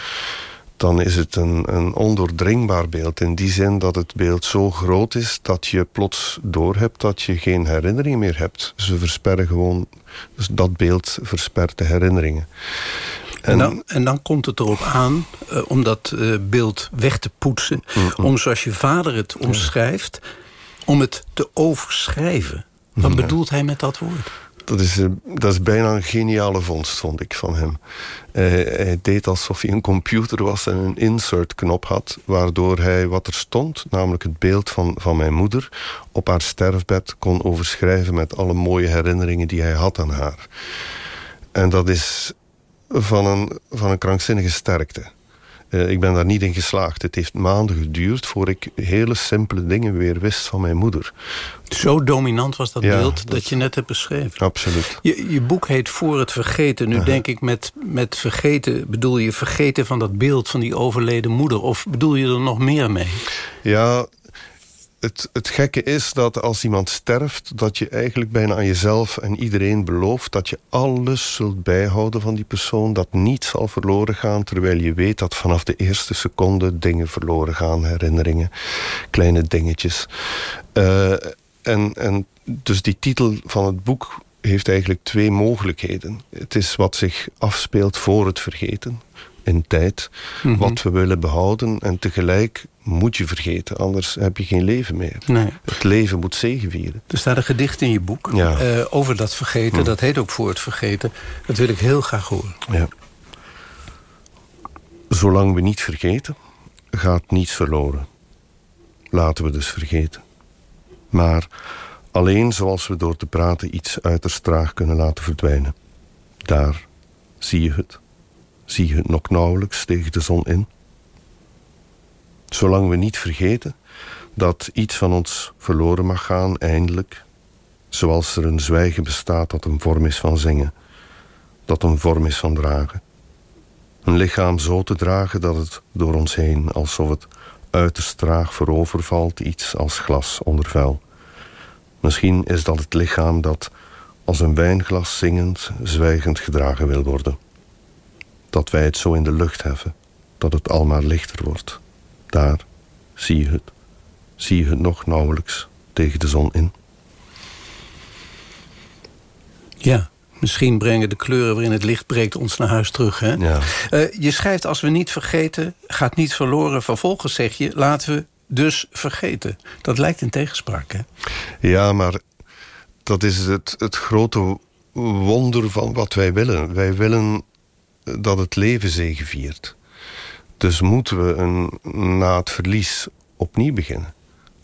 dan is het een, een ondoordringbaar beeld. In die zin dat het beeld zo groot is... dat je plots doorhebt dat je geen herinnering meer hebt. Ze versperren gewoon... Dus dat beeld verspert de herinneringen. En, dan, en dan komt het erop aan eh, om dat eh, beeld weg te poetsen. Om zoals je vader het omschrijft, om het te overschrijven. Wat Ja. bedoelt hij met dat woord? Dat is, eh, dat is bijna een geniale vondst, vond ik, van hem. Eh, hij deed alsof hij een computer was en een insert-knop had... waardoor hij wat er stond, namelijk het beeld van, van mijn moeder... op haar sterfbed kon overschrijven met alle mooie herinneringen die hij had aan haar. En dat is van een, van een krankzinnige sterkte. Eh, ik ben daar niet in geslaagd. Het heeft maanden geduurd voor ik hele simpele dingen weer wist van mijn moeder. Zo dominant was dat Ja, beeld dat- dat, je net hebt beschreven. Absoluut. Je, je boek heet Voor het Vergeten. Nu denk ik met, met vergeten, bedoel je vergeten van dat beeld van die overleden moeder? Of bedoel je er nog meer mee? Ja, het, het gekke is dat als iemand sterft... dat je eigenlijk bijna aan jezelf en iedereen belooft... dat je alles zult bijhouden van die persoon... dat niets zal verloren gaan... terwijl je weet dat vanaf de eerste seconde dingen verloren gaan. Herinneringen, kleine dingetjes. Eh, en, en dus die titel van het boek heeft eigenlijk twee mogelijkheden. Het is wat zich afspeelt voor het vergeten in tijd. Mhm. Wat we willen behouden. En tegelijk moet je vergeten. Anders heb je geen leven meer. Nee. Het leven moet zegevieren. Er staat een gedicht in je boek Ja. eh, over dat vergeten. Hm. Dat heet ook Voor het Vergeten. Dat wil ik heel graag horen. Ja. Zolang we niet vergeten, gaat niets verloren. Laten we dus vergeten. Maar alleen zoals we door te praten iets uiterst traag kunnen laten verdwijnen. Daar zie je het. Zie je het nog nauwelijks tegen de zon in. Zolang we niet vergeten dat iets van ons verloren mag gaan, eindelijk. Zoals er een zwijgen bestaat dat een vorm is van zingen. Dat een vorm is van dragen. Een lichaam zo te dragen dat het door ons heen, alsof het uiterst traag voorovervalt, iets als glas onder vuil. Misschien is dat het lichaam dat als een wijnglas zingend, zwijgend gedragen wil worden. Dat wij het zo in de lucht heffen, dat het al maar lichter wordt. Daar zie je het. Zie je het nog nauwelijks tegen de zon in. Ja, misschien brengen de kleuren waarin het licht breekt ons naar huis terug. Hè? Ja. Eh, je schrijft als we niet vergeten, gaat niet verloren. Vervolgens zeg je, laten we dus vergeten. Dat lijkt een tegenspraak, hè? Ja, maar dat is het, het grote wonder van wat wij willen. Wij willen dat het leven zegeviert. Dus moeten we een, na het verlies opnieuw beginnen.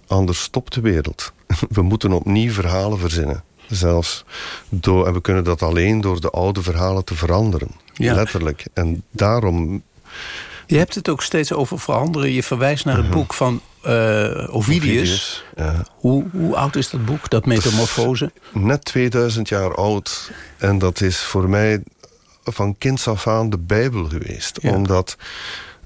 Anders stopt de wereld. (laughs) We moeten opnieuw verhalen verzinnen. Zelfs door, en we kunnen dat alleen door de oude verhalen te veranderen. Ja. Letterlijk. En daarom Je hebt het ook steeds over veranderen. Je verwijst naar het boek van uh, Ovidius. Ovidius, ja. hoe, hoe oud is dat boek, dat Metamorfose? Net 2000 jaar oud. En dat is voor mij van kinds af aan de Bijbel geweest. Omdat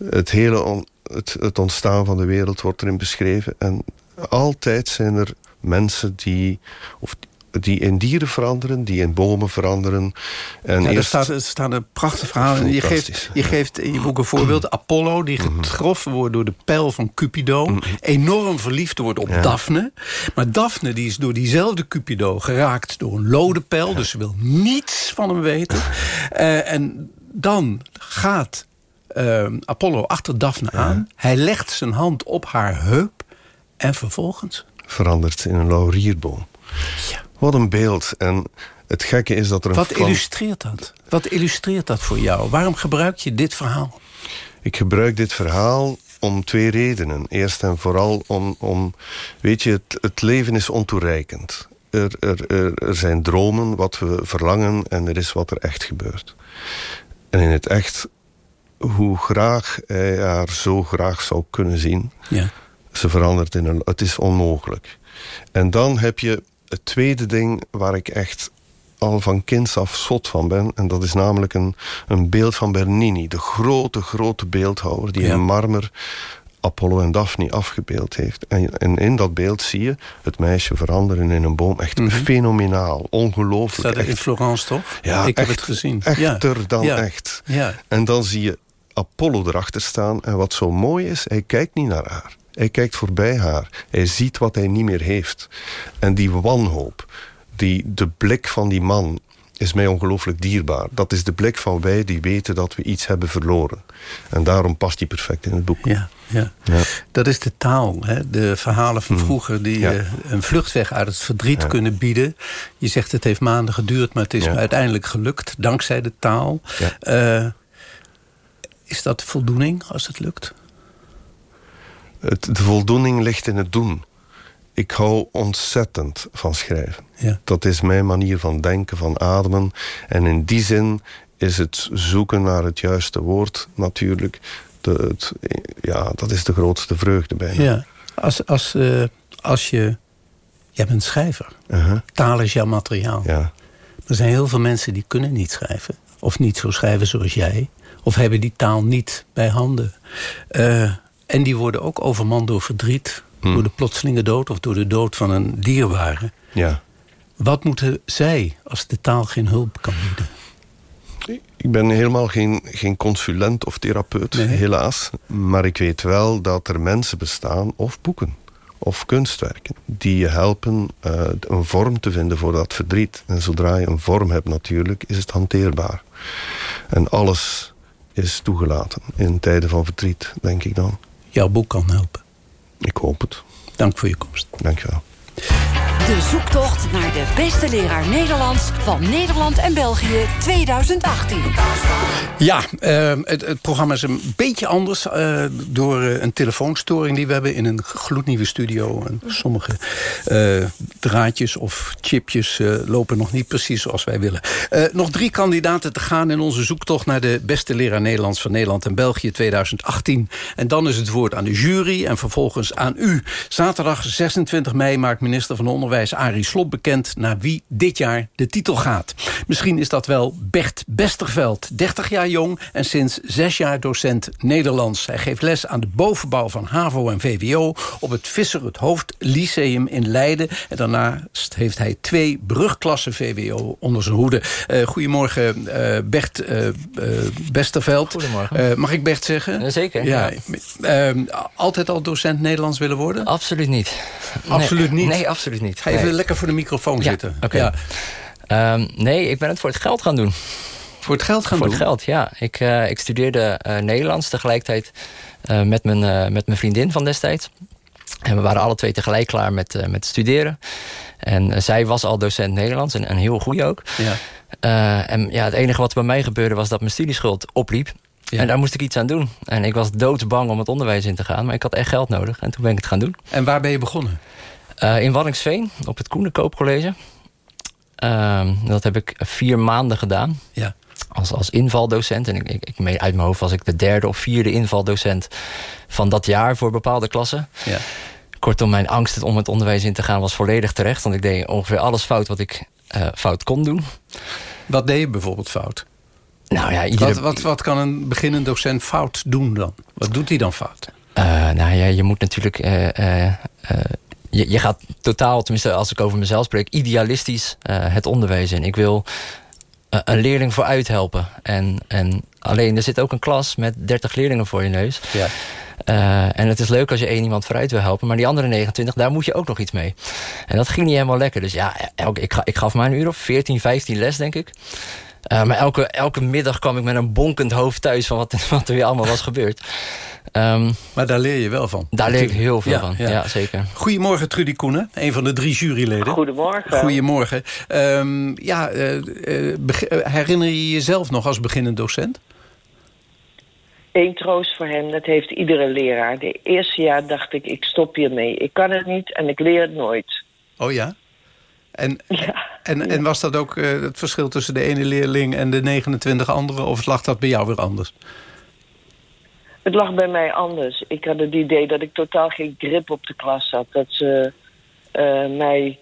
het hele on, het, het ontstaan van de wereld wordt erin beschreven. En altijd zijn er mensen die... Of die in dieren veranderen, die in bomen veranderen. En ja, eerst... er, staat, er staat een prachtig verhaal. Je geeft, je geeft in je boek een voorbeeld. Apollo, die Mhm. getroffen wordt door de pijl van Cupido. Enorm verliefd wordt op Ja. Daphne. Maar Daphne die is door diezelfde Cupido geraakt door een lode pijl. Dus ze wil niets van hem weten. (laughs) Eh, en dan gaat eh, Apollo achter Daphne aan. Hij legt zijn hand op haar heup. En vervolgens... verandert in een laurierboom. Wat een beeld. En het gekke is dat er een... Wat illustreert dat? Wat illustreert dat voor jou? Waarom gebruik je dit verhaal? Ik gebruik dit verhaal om twee redenen. Eerst en vooral om... om weet je, het, het leven is ontoereikend. Er, er, er, er zijn dromen, wat we verlangen... en er is wat er echt gebeurt. En in het echt, hoe graag hij haar zo graag zou kunnen zien... Ja. ze verandert in een... Het is onmogelijk. En dan heb je het tweede ding waar ik echt al van kinds af zot van ben. En dat is namelijk een, een beeld van Bernini. De grote, grote beeldhouwer die Ja. in marmer Apollo en Daphne afgebeeld heeft. En, en in dat beeld zie je het meisje veranderen in een boom. Echt fenomenaal, ongelooflijk. Staat er in. Florence, toch? Ja, ik heb echt- het gezien. Echter Ja. dan Ja. echt. Ja. En dan zie je Apollo erachter staan. En wat zo mooi is, hij kijkt niet naar haar. Hij kijkt voorbij haar. Hij ziet wat hij niet meer heeft. En die wanhoop, die, de blik van die man is mij ongelooflijk dierbaar. Dat is de blik van wij die weten dat we iets hebben verloren. En daarom past die perfect in het boek. Ja, ja. Dat is de taal. Hè? De verhalen van vroeger die Mm. Ja. eh, een vluchtweg uit het verdriet Ja. kunnen bieden. Je zegt het heeft maanden geduurd, maar het is Ja. uiteindelijk gelukt. Dankzij de taal. Ja. Is dat voldoening als het lukt? Het, de voldoening ligt in het doen. Ik hou ontzettend van schrijven. Ja. Dat is mijn manier van denken, van ademen. En in die zin is het zoeken naar het juiste woord natuurlijk... De, het, ja, dat is de grootste vreugde bijna. Ja. Als, als, eh, als je... Jij bent schrijver. Uh-huh. Taal is jouw materiaal. Ja. Er zijn heel veel mensen die kunnen niet schrijven. Of niet zo schrijven zoals jij. Of hebben die taal niet bij handen. Eh, en die worden ook overmand door verdriet. Hmm. Door de plotselinge dood of door de dood van een dierbare. Ja. Wat moeten zij als de taal geen hulp kan bieden? Ik ben helemaal geen, geen consulent of therapeut, Nee. helaas. Maar ik weet wel dat er mensen bestaan, of boeken, of kunstwerken... die je helpen eh, een vorm te vinden voor dat verdriet. En zodra je een vorm hebt natuurlijk, is het hanteerbaar. En alles is toegelaten in tijden van verdriet, denk ik dan. Jouw boek kan helpen. Ik hoop het. Dank voor je komst. Dank je wel. De zoektocht naar de beste leraar Nederlands van Nederland en België 2018. Ja, eh, het, programma is een beetje anders eh, door eh, een telefoonstoring die we hebben in een gloednieuwe studio. En sommige eh, draadjes of chipjes lopen nog niet precies zoals wij willen. Nog drie kandidaten te gaan in onze zoektocht naar de beste leraar Nederlands van Nederland en België 2018. En dan is het woord aan de jury en vervolgens aan u. Zaterdag 26 mei maakt minister van Onderwijs Arie Slob bekend naar wie dit jaar de titel gaat. Misschien is dat wel Bert Besterveld, 30 jaar jong en sinds zes jaar docent Nederlands. Hij geeft les aan de bovenbouw van HAVO en VWO op het Visser het Hoofd Lyceum in Leiden. En daarnaast heeft hij twee brugklassen VWO onder zijn hoede. Eh, goedemorgen eh, Bert eh, Besterveld. Goedemorgen. Mag ik Bert zeggen? Zeker. Ja. Altijd al docent Nederlands willen worden? Absoluut niet. Absoluut Nee, niet? Nee, absoluut niet. Ga even Nee. lekker voor de microfoon Ja, zitten. Ja. Ehm, nee, ik ben het voor het geld gaan doen. Voor het geld gaan voor doen? het geld, ja. Ik, eh, ik studeerde eh, Nederlands tegelijkertijd eh, met, mijn, met mijn vriendin van destijds. En we waren alle twee tegelijk klaar met, met studeren. En zij was al docent Nederlands en heel goede ook. Ja. En ja, het enige wat bij mij gebeurde was dat mijn studieschuld opliep. En daar moest ik iets aan doen. En ik was doodsbang om het onderwijs in te gaan. Maar ik had echt geld nodig. En toen ben ik het gaan doen. En waar ben je begonnen? Eh, in Waddinxveen, op het Koenenkoopcollege. Ehm dat heb ik vier maanden gedaan. Ja. als, als invaldocent. En ik, ik, ik meen uit mijn hoofd was ik de derde of vierde invaldocent van dat jaar voor bepaalde klassen. Ja. Kortom, mijn angst om het onderwijs in te gaan was volledig terecht. Want ik deed ongeveer alles fout wat ik eh, fout kon doen. Wat deed je bijvoorbeeld fout? Nou ja, iedere... wat, wat, wat kan een beginnend docent fout doen dan? Wat doet hij dan fout? Uh, nou ja, je moet natuurlijk... Uh, je, je, gaat totaal, tenminste als ik over mezelf spreek... idealistisch het onderwijs in. Ik wil een leerling vooruit helpen. En, en alleen, er zit ook een klas met 30 leerlingen voor je neus. Ja. Uh, en het is leuk als je één iemand vooruit wil helpen. Maar die andere 29, daar moet je ook nog iets mee. En dat ging niet helemaal lekker. Dus ja, elke, ik, ik gaf maar een uur of 14, 15 les, denk ik. Uh, maar elke, elke middag kwam ik met een bonkend hoofd thuis... van wat, (laughs) wat er weer allemaal was gebeurd. Um, maar daar leer je wel van. Daar leer ik heel veel ja, van, ja. ja. zeker. Goedemorgen Trudy Koenen, een van de drie juryleden. Goedemorgen. Goedemorgen. Um, ja, uh, uh, herinner je jezelf nog als beginnend docent? Eén troost voor hem, dat heeft iedere leraar. De eerste jaar dacht ik, ik stop hiermee. Ik kan het niet en ik leer het nooit. Oh ja? En, ja, en, en was dat ook uh, het verschil tussen de ene leerling en de 29 anderen? Of lag dat bij jou weer anders? Het lag bij mij anders. Ik had het idee dat ik totaal geen grip op de klas had. Dat ze uh, mij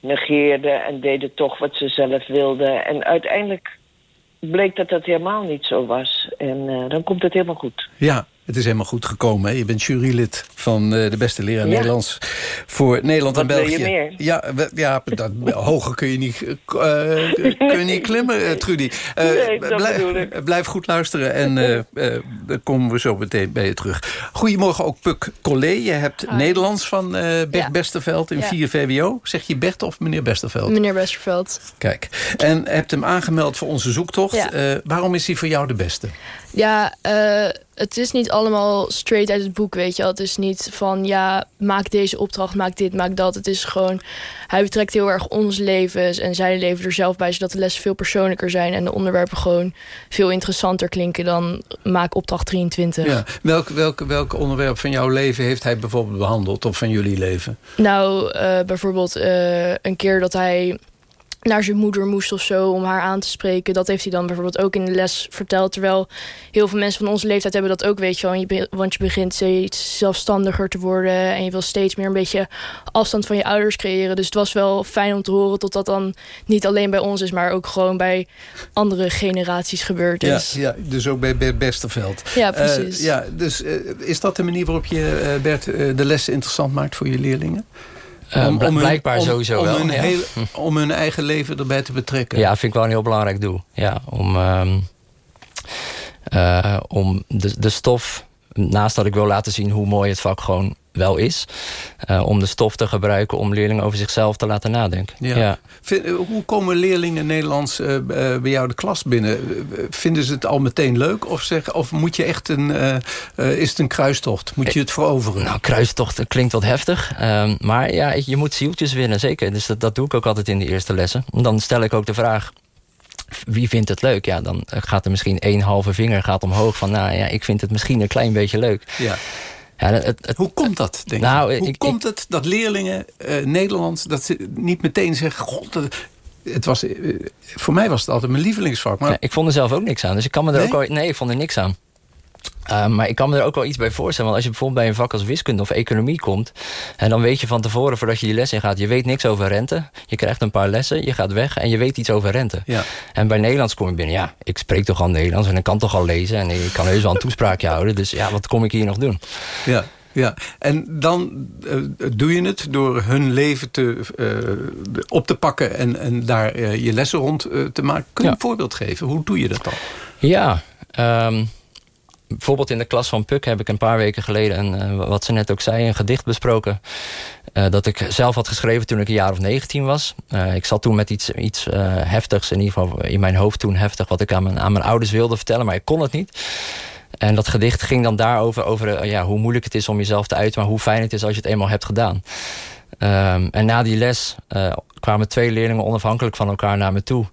negeerden en deden toch wat ze zelf wilden. En uiteindelijk bleek dat dat helemaal niet zo was. En uh, dan komt het helemaal goed. Ja, het is helemaal goed gekomen. Hè? Je bent jurylid van uh, de beste leraar ja. Nederlands voor Nederland Wat en België. Wil je meer? Ja, ja dat, hoger kun je niet, uh, (laughs) kun je niet klimmen, Trudy. nee, blijf, blijf goed luisteren en dan komen we zo meteen bij je terug. Goedemorgen ook Puk Collé. Je hebt Hi. Nederlands van Bert ja. Besterveld in ja. 4 VWO. Zeg je Bert of meneer Besterveld? Meneer Besterveld. Kijk, en hebt hem aangemeld voor onze zoektocht. Ja. waarom is hij voor jou de beste? Ja, uh, het is niet allemaal straight uit het boek, weet je wel. Het is niet van, ja, maak deze opdracht, maak dit, maak dat. Het is gewoon, hij betrekt heel erg ons levens en zijn leven er zelf bij... zodat de lessen veel persoonlijker zijn en de onderwerpen gewoon veel interessanter klinken... dan maak opdracht 23. Ja. Welk, welk, welk onderwerp van jouw leven heeft hij bijvoorbeeld behandeld, of van jullie leven? Nou, uh, bijvoorbeeld uh, een keer dat hij naar zijn moeder moest of zo om haar aan te spreken. Dat heeft hij dan bijvoorbeeld ook in de les verteld. Terwijl heel veel mensen van onze leeftijd hebben dat ook, weet je wel. Want je begint steeds zelfstandiger te worden. En je wil steeds meer een beetje afstand van je ouders creëren. Dus het was wel fijn om te horen tot dat dan niet alleen bij ons is... maar ook gewoon bij andere generaties gebeurd is. Ja, ja dus ook bij Bert Besterveld. Ja, precies. Uh, ja, dus uh, is dat de manier waarop je, uh, Bert, de lessen interessant maakt voor je leerlingen? Om, om blijkbaar sowieso om, wel. Hun ja. heel, om hun eigen leven erbij te betrekken. Ja, vind ik wel een heel belangrijk doel. Ja, om, um, uh, om de, de stof, naast dat ik wil laten zien hoe mooi het vak gewoon wel is... Uh, om de stof te gebruiken om leerlingen over zichzelf te laten nadenken. Ja. ja. Vind, hoe komen leerlingen Nederlands uh, bij jou de klas binnen? Vinden ze het al meteen leuk? Of, zeg, of moet je echt een, uh, is het een kruistocht? Moet je het veroveren? Nou, kruistocht klinkt wat heftig. Um, maar ja, je moet zieltjes winnen, zeker. Dus dat, dat doe ik ook altijd in de eerste lessen. Dan stel ik ook de vraag wie vindt het leuk? Ja, dan gaat er misschien één halve vinger gaat omhoog van... nou ja, ik vind het misschien een klein beetje leuk. Ja. Ja, het, het, Hoe komt dat, denk nou? Hoe ik, komt het dat leerlingen uh, Nederlands... dat ze niet meteen zeggen... God, dat, het was, uh, voor mij was het altijd mijn lievelingsvak. Maar... Ik vond er zelf ook niks aan. Dus ik kan me er nee? ook al, nee, ik vond er niks aan. Uh, maar ik kan me er ook wel iets bij voorstellen. Want als je bijvoorbeeld bij een vak als wiskunde of economie komt... en dan weet je van tevoren, voordat je die les in gaat... je weet niks over rente. Je krijgt een paar lessen, je gaat weg en je weet iets over rente. Ja. En bij Nederlands kom je binnen. Ja, ik spreek toch al Nederlands en ik kan toch al lezen... en ik kan heus wel een toespraakje (laughs) houden. Dus ja, wat kom ik hier nog doen? Ja. Ja, en dan uh, doe je het door hun leven te, uh, op te pakken... en, en daar uh, je lessen rond te maken. Kun je ja. een voorbeeld geven? Hoe doe je dat dan? Ja, um, bijvoorbeeld in de klas van Puk heb ik een paar weken geleden... Een, wat ze net ook zei, een gedicht besproken... dat ik zelf had geschreven toen ik een jaar of 19 was. ik zat toen met iets, iets heftigs, in ieder geval in mijn hoofd toen heftig... wat ik aan mijn, aan mijn ouders wilde vertellen, maar ik kon het niet... En dat gedicht ging dan daarover over ja, hoe moeilijk het is om jezelf te uiten... maar hoe fijn het is als je het eenmaal hebt gedaan. Um, en na die les kwamen twee leerlingen onafhankelijk van elkaar naar me toe...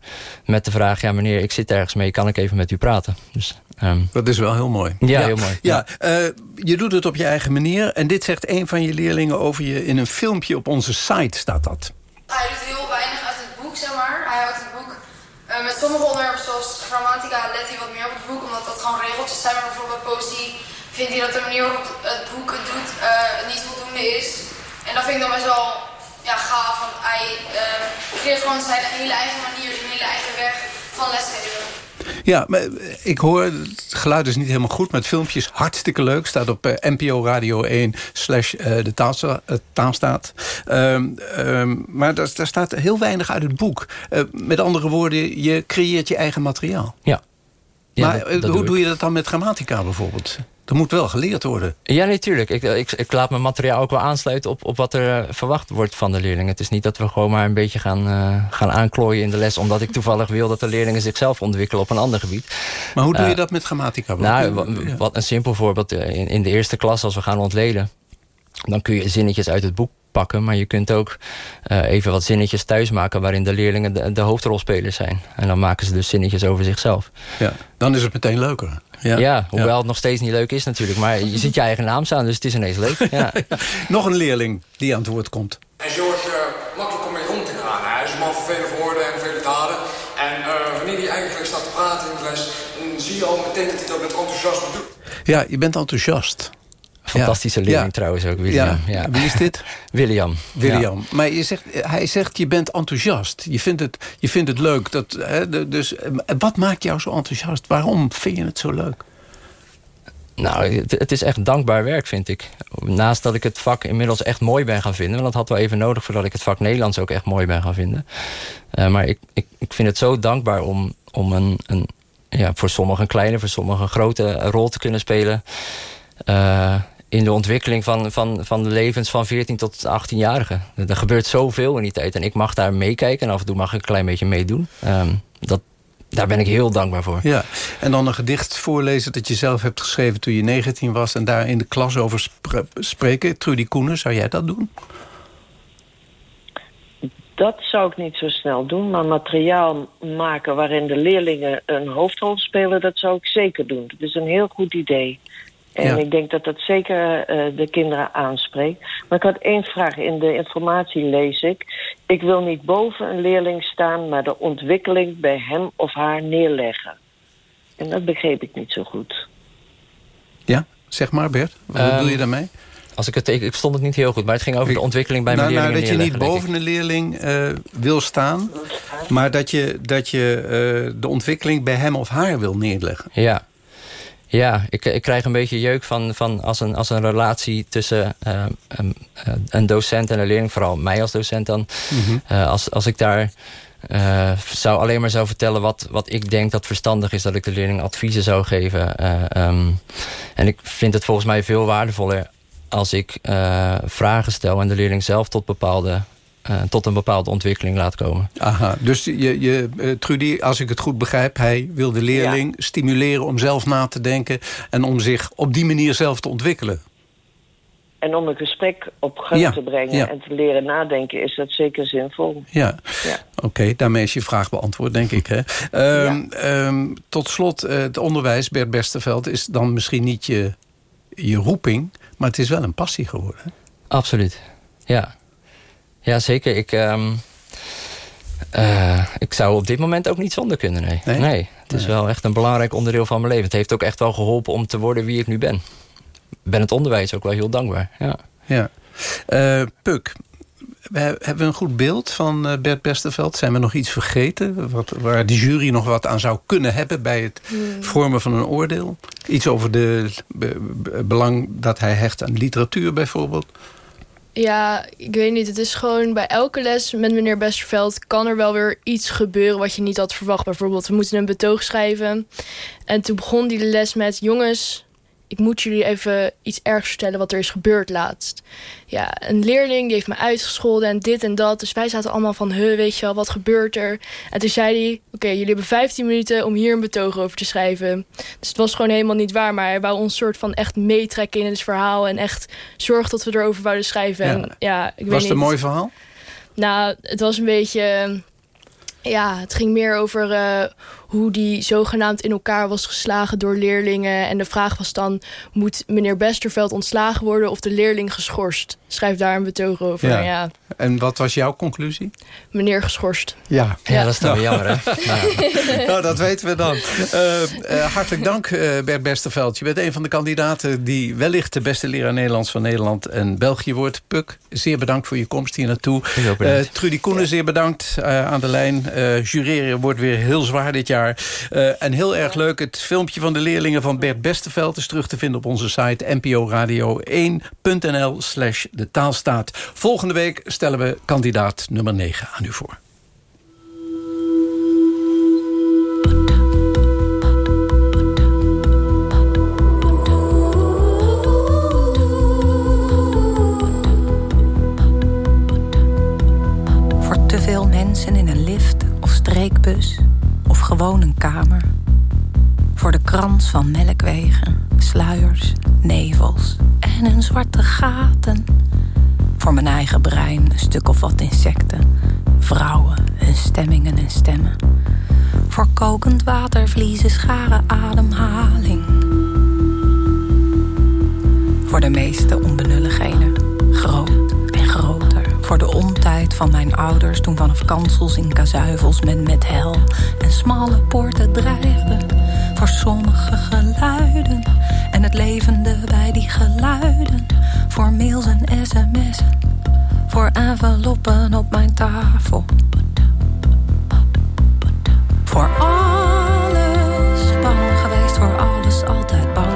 met de vraag, ja meneer, ik zit ergens mee, kan ik even met u praten? Dus, um, dat is wel heel mooi. Ja, ja heel mooi. Ja, ja. Uh, je doet het op je eigen manier. En dit zegt een van je leerlingen over je in een filmpje op onze site, staat dat. Hij doet heel weinig uit het boek, zeg maar. Hij houdt het boek uh, met met sommige onderwerpen zoals grammatica let hij wat meer op het boek, omdat dat gewoon regeltjes zijn. Maar bijvoorbeeld poëzie vindt hij dat de manier waarop het boek het doet uh, niet voldoende is. En dat vind ik dan best wel ja, gaaf, want hij uh, creëert gewoon zijn hele eigen manier, zijn hele eigen weg van lesgeven. Ja, maar ik hoor, het geluid is niet helemaal goed... maar het filmpje is hartstikke leuk. Staat op uh, NPO Radio 1 slash uh, de taalsta taalstaat. Um, um, maar daar, daar, staat heel weinig uit het boek. Uh, met andere woorden, je creëert je eigen materiaal. Ja. ja maar dat, dat hoe doe, doe je dat dan met grammatica bijvoorbeeld? Er moet wel geleerd worden. Ja, natuurlijk. Ik, ik, ik, laat mijn materiaal ook wel aansluiten op, op wat er verwacht wordt van de leerlingen. Het is niet dat we gewoon maar een beetje gaan, uh, gaan aanklooien in de les... omdat ik toevallig wil dat de leerlingen zichzelf ontwikkelen op een ander gebied. Maar hoe doe je uh, dat met grammatica? Nou, wat, wat een simpel voorbeeld. In, in de eerste klas, als we gaan ontleden... dan kun je zinnetjes uit het boek pakken. Maar je kunt ook uh, even wat zinnetjes thuis maken... waarin de leerlingen de, de, hoofdrolspelers zijn. En dan maken ze dus zinnetjes over zichzelf. Ja, dan is het meteen leuker. Ja, ja hoewel ja. het nog steeds niet leuk is natuurlijk. Maar je ziet je eigen naam staan, dus het is ineens leuk. Ja. (laughs) nog een leerling die aan het woord komt. Heel erg uh, makkelijk om mee om te gaan. Hij is een man van vele woorden en vele daden. En uh, wanneer hij eigenlijk staat te praten in de les... dan zie je al meteen dat hij dat met enthousiasme doet. Ja, je bent enthousiast. Fantastische leerling trouwens ook, William. Ja. Wie is dit? (laughs) William. William. Maar je zegt, hij zegt, je bent enthousiast. Je vindt het, je vindt het leuk. Dat, hè, dus, wat maakt jou zo enthousiast? Waarom vind je het zo leuk? Nou, het, het, is echt dankbaar werk, vind ik. Naast dat ik het vak inmiddels echt mooi ben gaan vinden... want dat had wel even nodig voordat ik het vak Nederlands ook echt mooi ben gaan vinden. Uh, maar ik, ik, ik vind het zo dankbaar om, om een, een, ja, voor sommigen een kleine... voor sommigen een grote rol te kunnen spelen... Uh, in de ontwikkeling van, van, van de levens van 14 tot 18-jarigen. Er gebeurt zoveel in die tijd. En ik mag daar meekijken en af en toe mag ik een klein beetje meedoen. Um, dat, daar ben ik heel dankbaar voor. Ja, en dan een gedicht voorlezen dat je zelf hebt geschreven toen je 19 was... en daar in de klas over spre spreken. Trudy Koenen, zou jij dat doen? Dat zou ik niet zo snel doen, maar materiaal maken... waarin de leerlingen een hoofdrol spelen, dat zou ik zeker doen. Dat is een heel goed idee. En ja. ik denk dat dat zeker uh, de kinderen aanspreekt. Maar ik had één vraag. In de informatie lees ik... ik wil niet boven een leerling staan... maar de ontwikkeling bij hem of haar neerleggen. En dat begreep ik niet zo goed. Ja, zeg maar Bert. Wat um, bedoel je daarmee? Als ik, het, ik, ik stond het niet heel goed, maar het ging over de ontwikkeling bij nou, mijn nou, leerlingen Dat je niet boven een leerling uh, wil staan... maar dat je, dat je uh, de ontwikkeling bij hem of haar wil neerleggen. Ja, ja, ik, ik krijg een beetje jeuk van, van als, een, als een relatie tussen uh, een, een, docent en een leerling. Vooral mij als docent dan. Mm -hmm. uh, als, als ik daar uh, zou alleen maar zou vertellen wat, wat ik denk dat verstandig is. Dat ik de leerling adviezen zou geven. Um, en ik vind het volgens mij veel waardevoller als ik vragen stel... en de leerling zelf tot bepaalde uh, tot een bepaalde ontwikkeling laat komen. Aha, dus je, je, uh, Trudy, als ik het goed begrijp... hij wil de leerling ja. stimuleren om zelf na te denken... en om zich op die manier zelf te ontwikkelen. En om een gesprek op gang ja. te brengen ja. en te leren nadenken... is dat zeker zinvol. Ja, oké, okay, daarmee is je vraag beantwoord, denk ik. Hè? (laughs) Um, um, tot slot, uh, het onderwijs, Bert Besterveld... is dan misschien niet je, je roeping... maar het is wel een passie geworden. Absoluut, ja. Ja, zeker. Ik, um, uh, ik zou op dit moment ook niet zonder kunnen, nee. Nee? nee het is nee. wel echt een belangrijk onderdeel van mijn leven. Het heeft ook echt wel geholpen om te worden wie ik nu ben. Ik ben het onderwijs ook wel heel dankbaar, ja. ja. Uh, Puk, we hebben een goed beeld van uh, Bert Besterveld. Zijn we nog iets vergeten? Wat, waar de jury nog wat aan zou kunnen hebben... bij het vormen van een oordeel? Iets over de belang dat hij hecht aan literatuur bijvoorbeeld? Ja, ik weet niet. Het is gewoon bij elke les met meneer Besterveld... kan er wel weer iets gebeuren wat je niet had verwacht. Bijvoorbeeld, we moeten een betoog schrijven. En toen begon die les met... jongens, ik moet jullie even iets ergs vertellen wat er is gebeurd laatst. Ja, een leerling die heeft me uitgescholden en dit en dat. Dus wij zaten allemaal van, huh, weet je wel, wat gebeurt er? En toen zei hij, oké, okay, jullie hebben 15 minuten om hier een betoog over te schrijven. Dus het was gewoon helemaal niet waar. Maar hij wou ons soort van echt meetrekken in het verhaal. En echt zorgen dat we erover wouden schrijven. Ja. En, ja, ik was weet het een mooi verhaal? Nou, het was een beetje... Ja, het ging meer over... Uh, hoe die zogenaamd in elkaar was geslagen door leerlingen. En de vraag was dan, moet meneer Besterveld ontslagen worden of de leerling geschorst? Schrijf daar een betoog over. Ja. ja. En wat was jouw conclusie? Meneer geschorst. Ja, ja, dat is dan wel jammer, hè? (laughs) nou. nou, dat weten we dan. Uh, uh, hartelijk dank, uh, Bert Besterveld. Je bent een van de kandidaten die wellicht de beste leraar Nederlands van Nederland en België wordt. Puk, zeer bedankt voor je komst hier naartoe. Trudy Koenen, zeer bedankt aan de lijn. jureren wordt weer heel zwaar dit jaar. En heel erg leuk, het filmpje van de leerlingen van Bert Besterveld... is terug te vinden op onze site nporadio1.nl slash de taalstaat. Volgende week stellen we kandidaat nummer 9 aan u voor. Voor te veel mensen in een lift of streekbus gewoon een kamer. Voor de krans van melkwegen, sluiers, nevels en hun zwarte gaten voor mijn eigen brein een stuk of wat insecten. Vrouwen, hun stemmingen en stemmen. Voor kokend water, vliezen, scharen, ademhaling. Voor de meeste onbenulligheden. Groot. Voor de ontijd van mijn ouders toen vanaf kansels in kazuivels men met hel en smalle poorten dreigde. Voor sommige geluiden en het levende bij die geluiden voor mails en sms'en. Voor enveloppen op mijn tafel. Voor alles bang geweest, voor alles altijd bang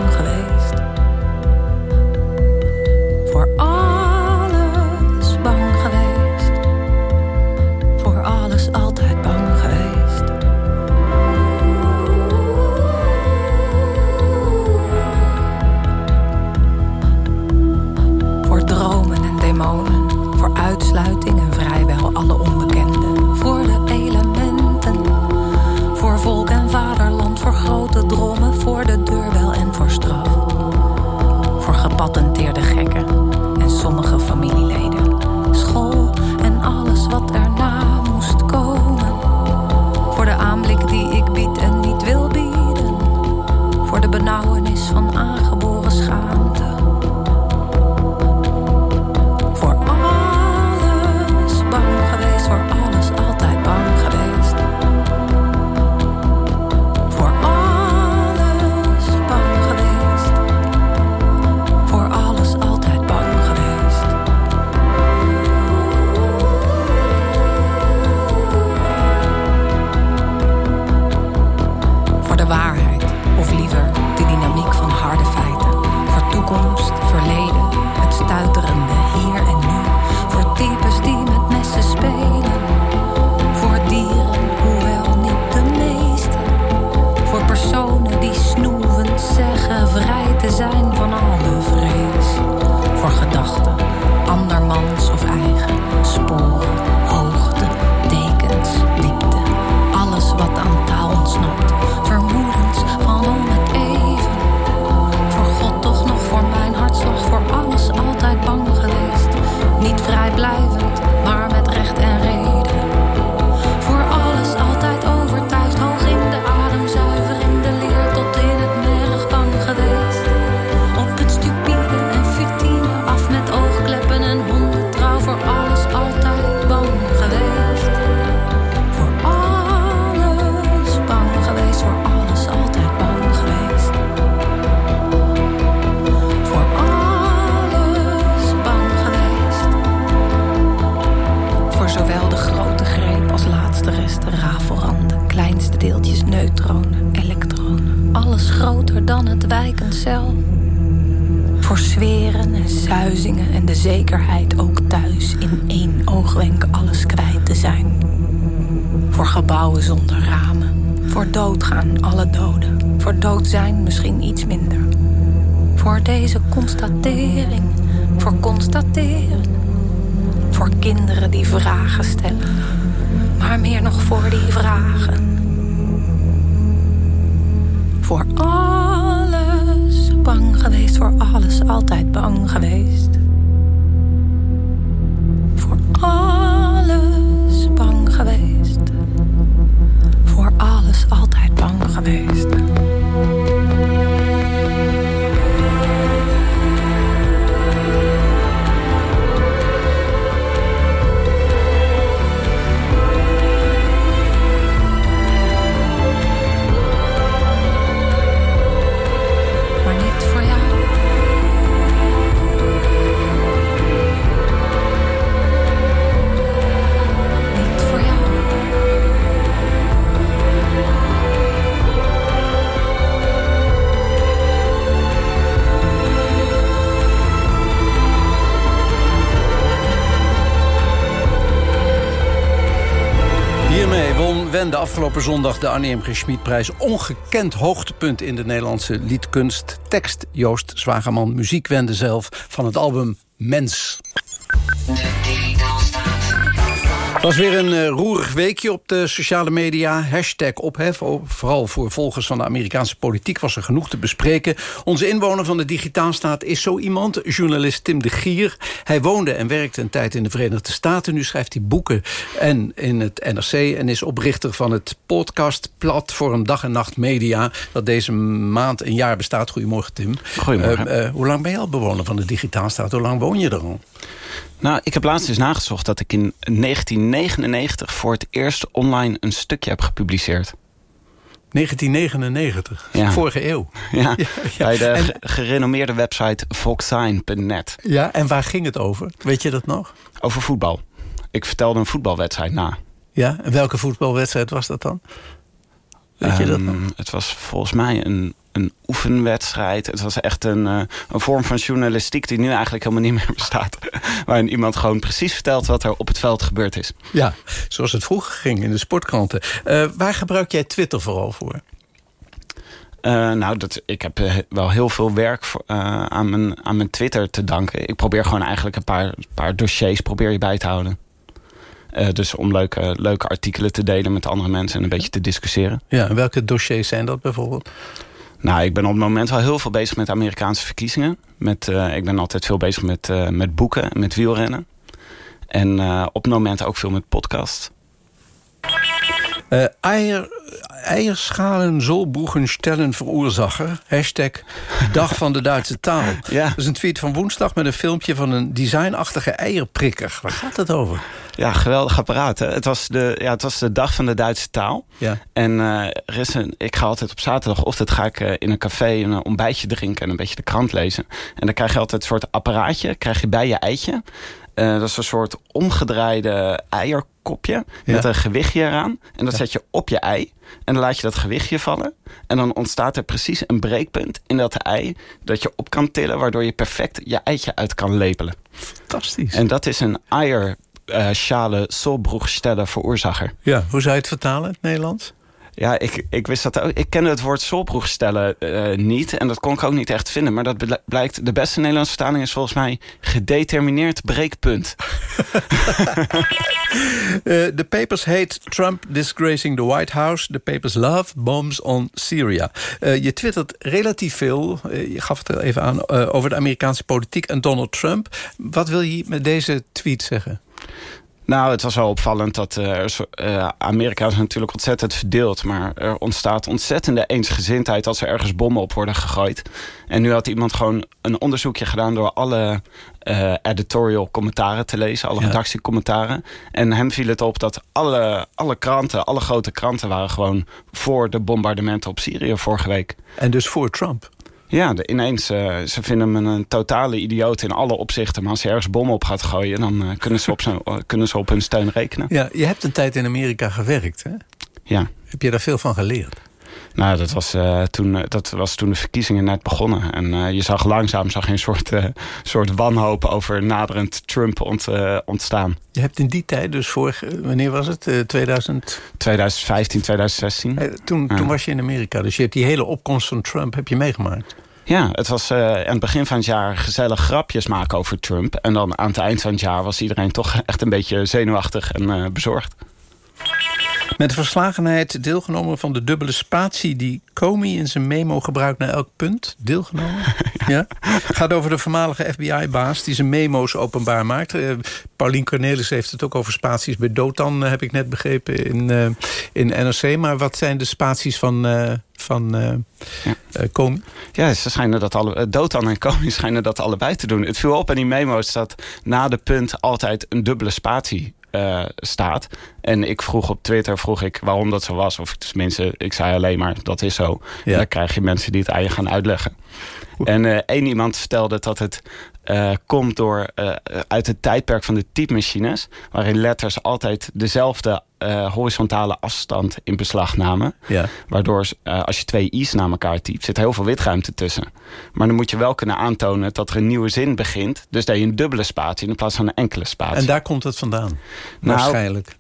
deeltjes neutronen, elektronen. Alles groter dan het wijkend zelf. Voor sferen en zuizingen en de zekerheid ook thuis in één oogwenk alles kwijt te zijn. Voor gebouwen zonder ramen. Voor doodgaan alle doden. Voor dood zijn misschien iets minder. Voor deze constatering. Voor constateren. Voor kinderen die vragen stellen. Maar meer nog voor die vragen. Voor alles bang geweest. Voor alles altijd bang geweest. Voor alles bang geweest. Voor alles altijd geweest. Hiermee won Wen de afgelopen zondag de Annie M. G. Schmidprijs. Ongekend hoogtepunt in de Nederlandse liedkunst. Tekst Joost Zwagerman, muziek Wende zelf van het album Mens. Het was weer een eh, roerig weekje op de sociale media. Hashtag ophef. Vooral voor volgers van de Amerikaanse politiek was er genoeg te bespreken. Onze inwoner van de digitaalstaat is zo iemand. Journalist Tim de Gier. Hij woonde en werkte een tijd in de Verenigde Staten. Nu schrijft hij boeken en in het NRC. En is oprichter van het podcastplatform Dag en Nacht Media. Dat deze maand een jaar bestaat. Goedemorgen Tim. Goedemorgen. Eh, eh, hoe lang ben je al bewoner van de digitaalstaat? Hoe lang woon je er al? Nou, ik heb laatst eens nagezocht dat ik in 1999 voor het eerst online een stukje heb gepubliceerd. 1999, Ja. vorige eeuw. (laughs) Ja, bij de En- ge- gerenommeerde website volksign.net. Ja, en waar ging het over? Weet je dat nog? Over voetbal. Ik vertelde een voetbalwedstrijd na. Ja, en welke voetbalwedstrijd was dat dan? Weet je dat Ehm, Het was volgens mij een, een oefenwedstrijd. Het was echt een, eh, een vorm van journalistiek die nu eigenlijk helemaal niet meer (laughs) bestaat. Waarin iemand gewoon precies vertelt wat er op het veld gebeurd is. Ja, zoals het vroeger ging in de sportkranten. Eh, waar gebruik jij Twitter vooral voor? Eh, nou, dat, ik heb wel heel veel werk voor, aan, mijn, aan mijn Twitter te danken. Ik probeer gewoon eigenlijk een paar, paar dossiers probeer je bij te houden. Dus om leuke, leuke artikelen te delen met andere mensen en een beetje te discussiëren. Ja, en welke dossiers zijn dat bijvoorbeeld? Nou, ik ben op het moment wel heel veel bezig met Amerikaanse verkiezingen. Met, eh, ik ben altijd veel bezig met, eh, met boeken en met wielrennen. En eh, op het moment ook veel met podcasts. Eh, eier, eierschalen Zolboegen stellen veroorzacher. Hashtag Dag van de Duitse taal. (laughs) Ja. Dat is een tweet van woensdag met een filmpje van een designachtige eierprikker. Waar gaat het over? Ja, geweldig apparaat. Hè? Het, was de, ja, het was de dag van de Duitse taal. Ja. En eh, er is een, ik ga altijd op zaterdagochtend ga ik, eh, in een café een ontbijtje drinken en een beetje de krant lezen. En dan krijg je altijd een soort apparaatje, krijg je bij je eitje. Eh, dat is een soort omgedraaide eierkopje met een gewichtje eraan. En dat Ja. zet je op je ei. En dan laat je dat gewichtje vallen. En dan ontstaat er precies een breekpunt in dat ei... dat je op kan tillen, waardoor je perfect je eitje uit kan lepelen. Fantastisch. En dat is een eier eh schale solbroegstellen veroorzacher. Ja, hoe zou je het vertalen in het Nederlands? Ja, ik, ik wist dat ook. Ik kende het woord solbroegstellen eh niet. En dat kon ik ook niet echt vinden. Maar dat bl- blijkt, de beste Nederlandse vertaling is volgens mij gedetermineerd breekpunt. (laughs) Eh, De papers hate Trump disgracing the White House. The papers love bombs on Syria. Eh, je twittert relatief veel, je gaf het even aan... over de Amerikaanse politiek en Donald Trump. Wat wil je met deze tweet zeggen? Nou, het was wel opvallend dat eh, eh, Amerika is natuurlijk ontzettend verdeeld. Maar er ontstaat ontzettende eensgezindheid als er ergens bommen op worden gegooid. En nu had iemand gewoon een onderzoekje gedaan door alle eh, editorial commentaren te lezen. Alle Ja. redactiecommentaren. En hem viel het op dat alle, alle kranten, alle grote kranten waren gewoon voor de bombardementen op Syrië vorige week. En dus voor Trump? Ja, de, ineens, eh, ze vinden hem een totale idioot in alle opzichten. Maar als hij ergens bommen op gaat gooien, dan eh, kunnen, ze op zijn, (laughs) kunnen ze op hun steun rekenen. Ja, je hebt een tijd in Amerika gewerkt, hè? Ja. Heb je daar veel van geleerd? Nou, dat was, eh, toen, eh, dat was toen de verkiezingen net begonnen. En eh, je zag langzaam zag je een soort, soort wanhoop over naderend Trump ont, ontstaan. Je hebt in die tijd, dus vorige, wanneer was het? Eh, 2000? 2015, 2016. Eh, toen, toen was je in Amerika, dus je hebt die hele opkomst van Trump heb je meegemaakt. Ja, het was eh, aan het begin van het jaar gezellig grapjes maken over Trump. En dan aan het eind van het jaar was iedereen toch echt een beetje zenuwachtig en bezorgd. Met verslagenheid deelgenomen van de dubbele spatie... die Comey in zijn memo gebruikt naar elk punt. Deelgenomen? (laughs) ja. Gaat over de voormalige FBI-baas die zijn memo's openbaar maakt. Uh, Paulien Cornelis heeft het ook over spaties bij Dotan... Uh, heb ik net begrepen in, uh, in NRC. Maar wat zijn de spaties van van ja. Comey? Ja, ze schijnen dat alle, Dotan en Comey schijnen dat allebei te doen. Het viel op in die memo's dat na de punt altijd een dubbele spatie uh, staat. En ik vroeg op Twitter vroeg ik waarom dat zo was. Of tenminste, ik zei alleen maar dat is zo. Ja. Dan krijg je mensen die het aan je gaan uitleggen. En uh, één iemand stelde dat het uh, komt door uit het tijdperk van de typemachines... waarin letters altijd dezelfde horizontale afstand in beslag namen. Ja. Waardoor als je twee i's naar elkaar typt... zit heel veel witruimte tussen. Maar dan moet je wel kunnen aantonen dat er een nieuwe zin begint. Dus dat je een dubbele spatie in plaats van een enkele spatie. En daar komt het vandaan? Nou, Waarschijnlijk.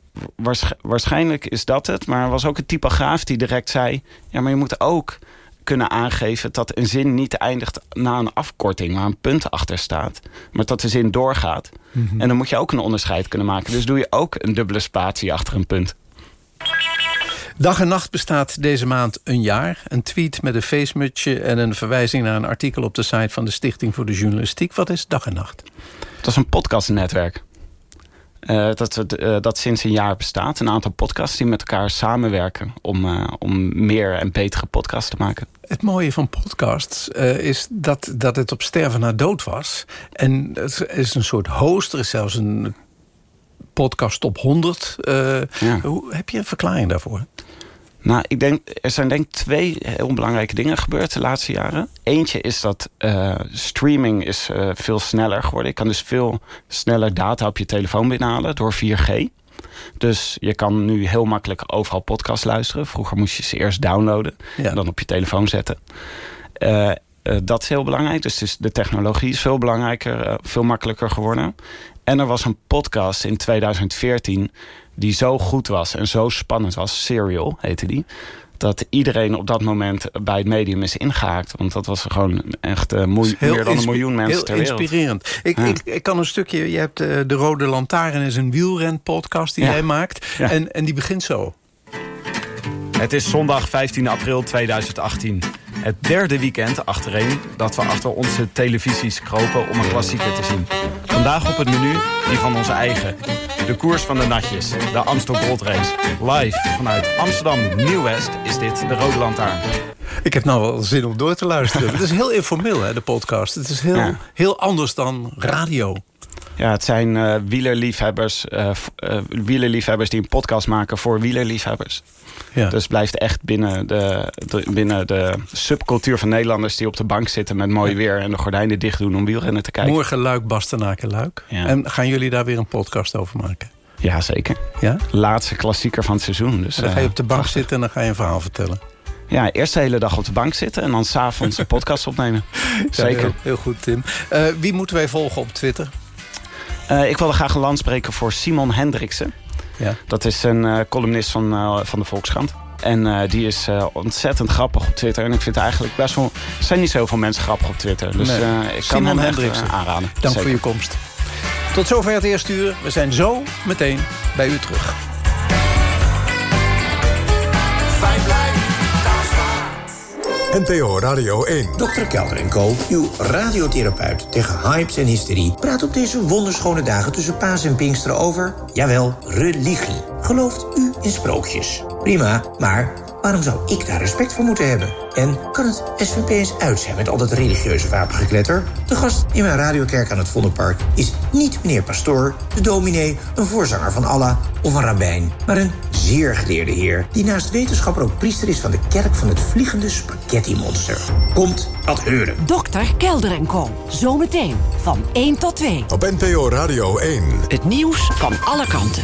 Waarschijnlijk is dat het. Maar er was ook een typograaf die direct zei... ja, maar je moet ook kunnen aangeven dat een zin niet eindigt na een afkorting... waar een punt achter staat, maar dat de zin doorgaat. Mm -hmm. En dan moet je ook een onderscheid kunnen maken. Dus doe je ook een dubbele spatie achter een punt. Dag en Nacht bestaat deze maand een jaar. Een tweet met een feestmutsje en een verwijzing naar een artikel op de site van de Stichting voor de Journalistiek. Wat is Dag en Nacht? Dat is een podcastnetwerk. Uh, dat, uh, dat sinds een jaar bestaat. Een aantal podcasts die met elkaar samenwerken... om, uh, om meer en betere podcasts te maken. Het mooie van podcasts is dat, dat het op sterven na dood was. En het is een soort host. Er is zelfs een podcast top 100. Ja. Hoe, heb je een verklaring daarvoor? Nou, ik denk, er zijn denk ik twee heel belangrijke dingen gebeurd de laatste jaren. Eentje is dat uh, streaming is uh, veel sneller geworden. Je kan dus veel sneller data op je telefoon binnenhalen door 4G. Dus je kan nu heel makkelijk overal podcast luisteren. Vroeger moest je ze eerst downloaden ja. en dan op je telefoon zetten. Uh, dat is heel belangrijk. Dus, dus de technologie is veel belangrijker, veel makkelijker geworden. En er was een podcast in 2014 die zo goed was en zo spannend was. Serial heette die. Dat iedereen op dat moment bij het medium is ingehaakt. Want dat was gewoon echt uh, moe meer dan een miljoen mensen heel ter wereld. inspirerend. Ik, ja. ik, ik, kan een stukje... Je hebt uh, De Rode Lantaarn is een wielrenpodcast die ja. jij maakt. Ja. En, en die begint zo. Het is zondag 15 april 2018. Het derde weekend achtereen dat we achter onze televisies kropen om een klassieker te zien. Vandaag op het menu die van onze eigen. De koers van de natjes, de Amstel Gold Race. Live vanuit Amsterdam Nieuw-West is dit de Rode Lantaarn. Ik heb nou wel zin om door te luisteren. het is heel informeel, hè, de podcast. Het is heel, ja. heel anders dan radio. Ja, het zijn uh, wielerliefhebbers, uh, uh, wielerliefhebbers die een podcast maken voor wielerliefhebbers. Ja. Dus blijft echt binnen de, de, binnen de subcultuur van Nederlanders... die op de bank zitten met mooi weer en de gordijnen dicht doen om wielrennen te kijken. Morgen Luik, Bastenaken, Luik. Ja. En gaan jullie daar weer een podcast over maken? Ja, zeker. Ja? Laatste klassieker van het seizoen. Dus, en dan ga je op de bank prachtig. zitten en dan ga je een verhaal vertellen. Ja, eerst de hele dag op de bank zitten en dan s'avonds een (laughs) podcast opnemen. Zeker. Ja, heel, heel, goed, Tim. Uh, wie moeten wij volgen op Twitter? Uh, ik wilde graag een land spreken voor Simon Hendriksen. Ja. Dat is een uh, columnist van, uh, van de Volkskrant. En uh, die is ontzettend grappig op Twitter. En ik vind eigenlijk best wel... Er zijn niet zoveel mensen grappig op Twitter. Dus nee. ik Simon kan hem Hendriksen. aanraden. Dank Zeker. voor je komst. Tot zover het eerste uur. We zijn zo meteen bij u terug. NPO Radio 1. Dr. Kelder Co., uw radiotherapeut tegen hypes en hysterie... praat op deze wonderschone dagen tussen paas en pinksteren over... jawel, religie. Gelooft u in sprookjes? Prima, maar waarom zou ik daar respect voor moeten hebben? En kan het SVP eens uit zijn met al dat religieuze wapengekletter? De gast in mijn radiokerk aan het Vondelpark is niet meneer pastoor, de dominee, een voorzanger van Allah of een rabbijn, maar een zeer geleerde heer die naast wetenschapper ook priester is van de kerk van het vliegende spaghetti-monster. Komt ad heuren. Dokter Kelder en Co. Zometeen van 1 tot 2. Op NPO Radio 1. Het nieuws van alle kanten.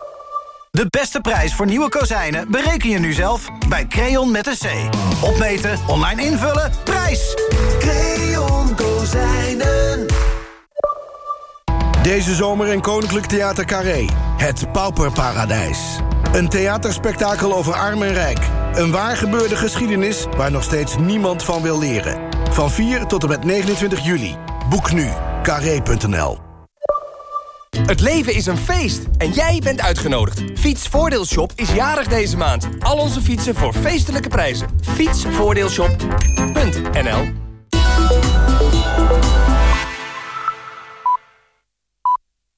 De beste prijs voor nieuwe kozijnen bereken je nu zelf bij Creon met een C. Opmeten, online invullen, prijs! Creon Kozijnen. Deze zomer in Koninklijk Theater Carré. Het Pauperparadijs. Een theaterspektakel over arm en rijk. Een waar gebeurde geschiedenis waar nog steeds niemand van wil leren. Van 4 tot en met 29 juli. Boek nu. Carré.nl het leven is een feest en jij bent uitgenodigd. Fietsvoordeelshop is jarig deze maand. Al onze fietsen voor feestelijke prijzen. Fietsvoordeelshop.nl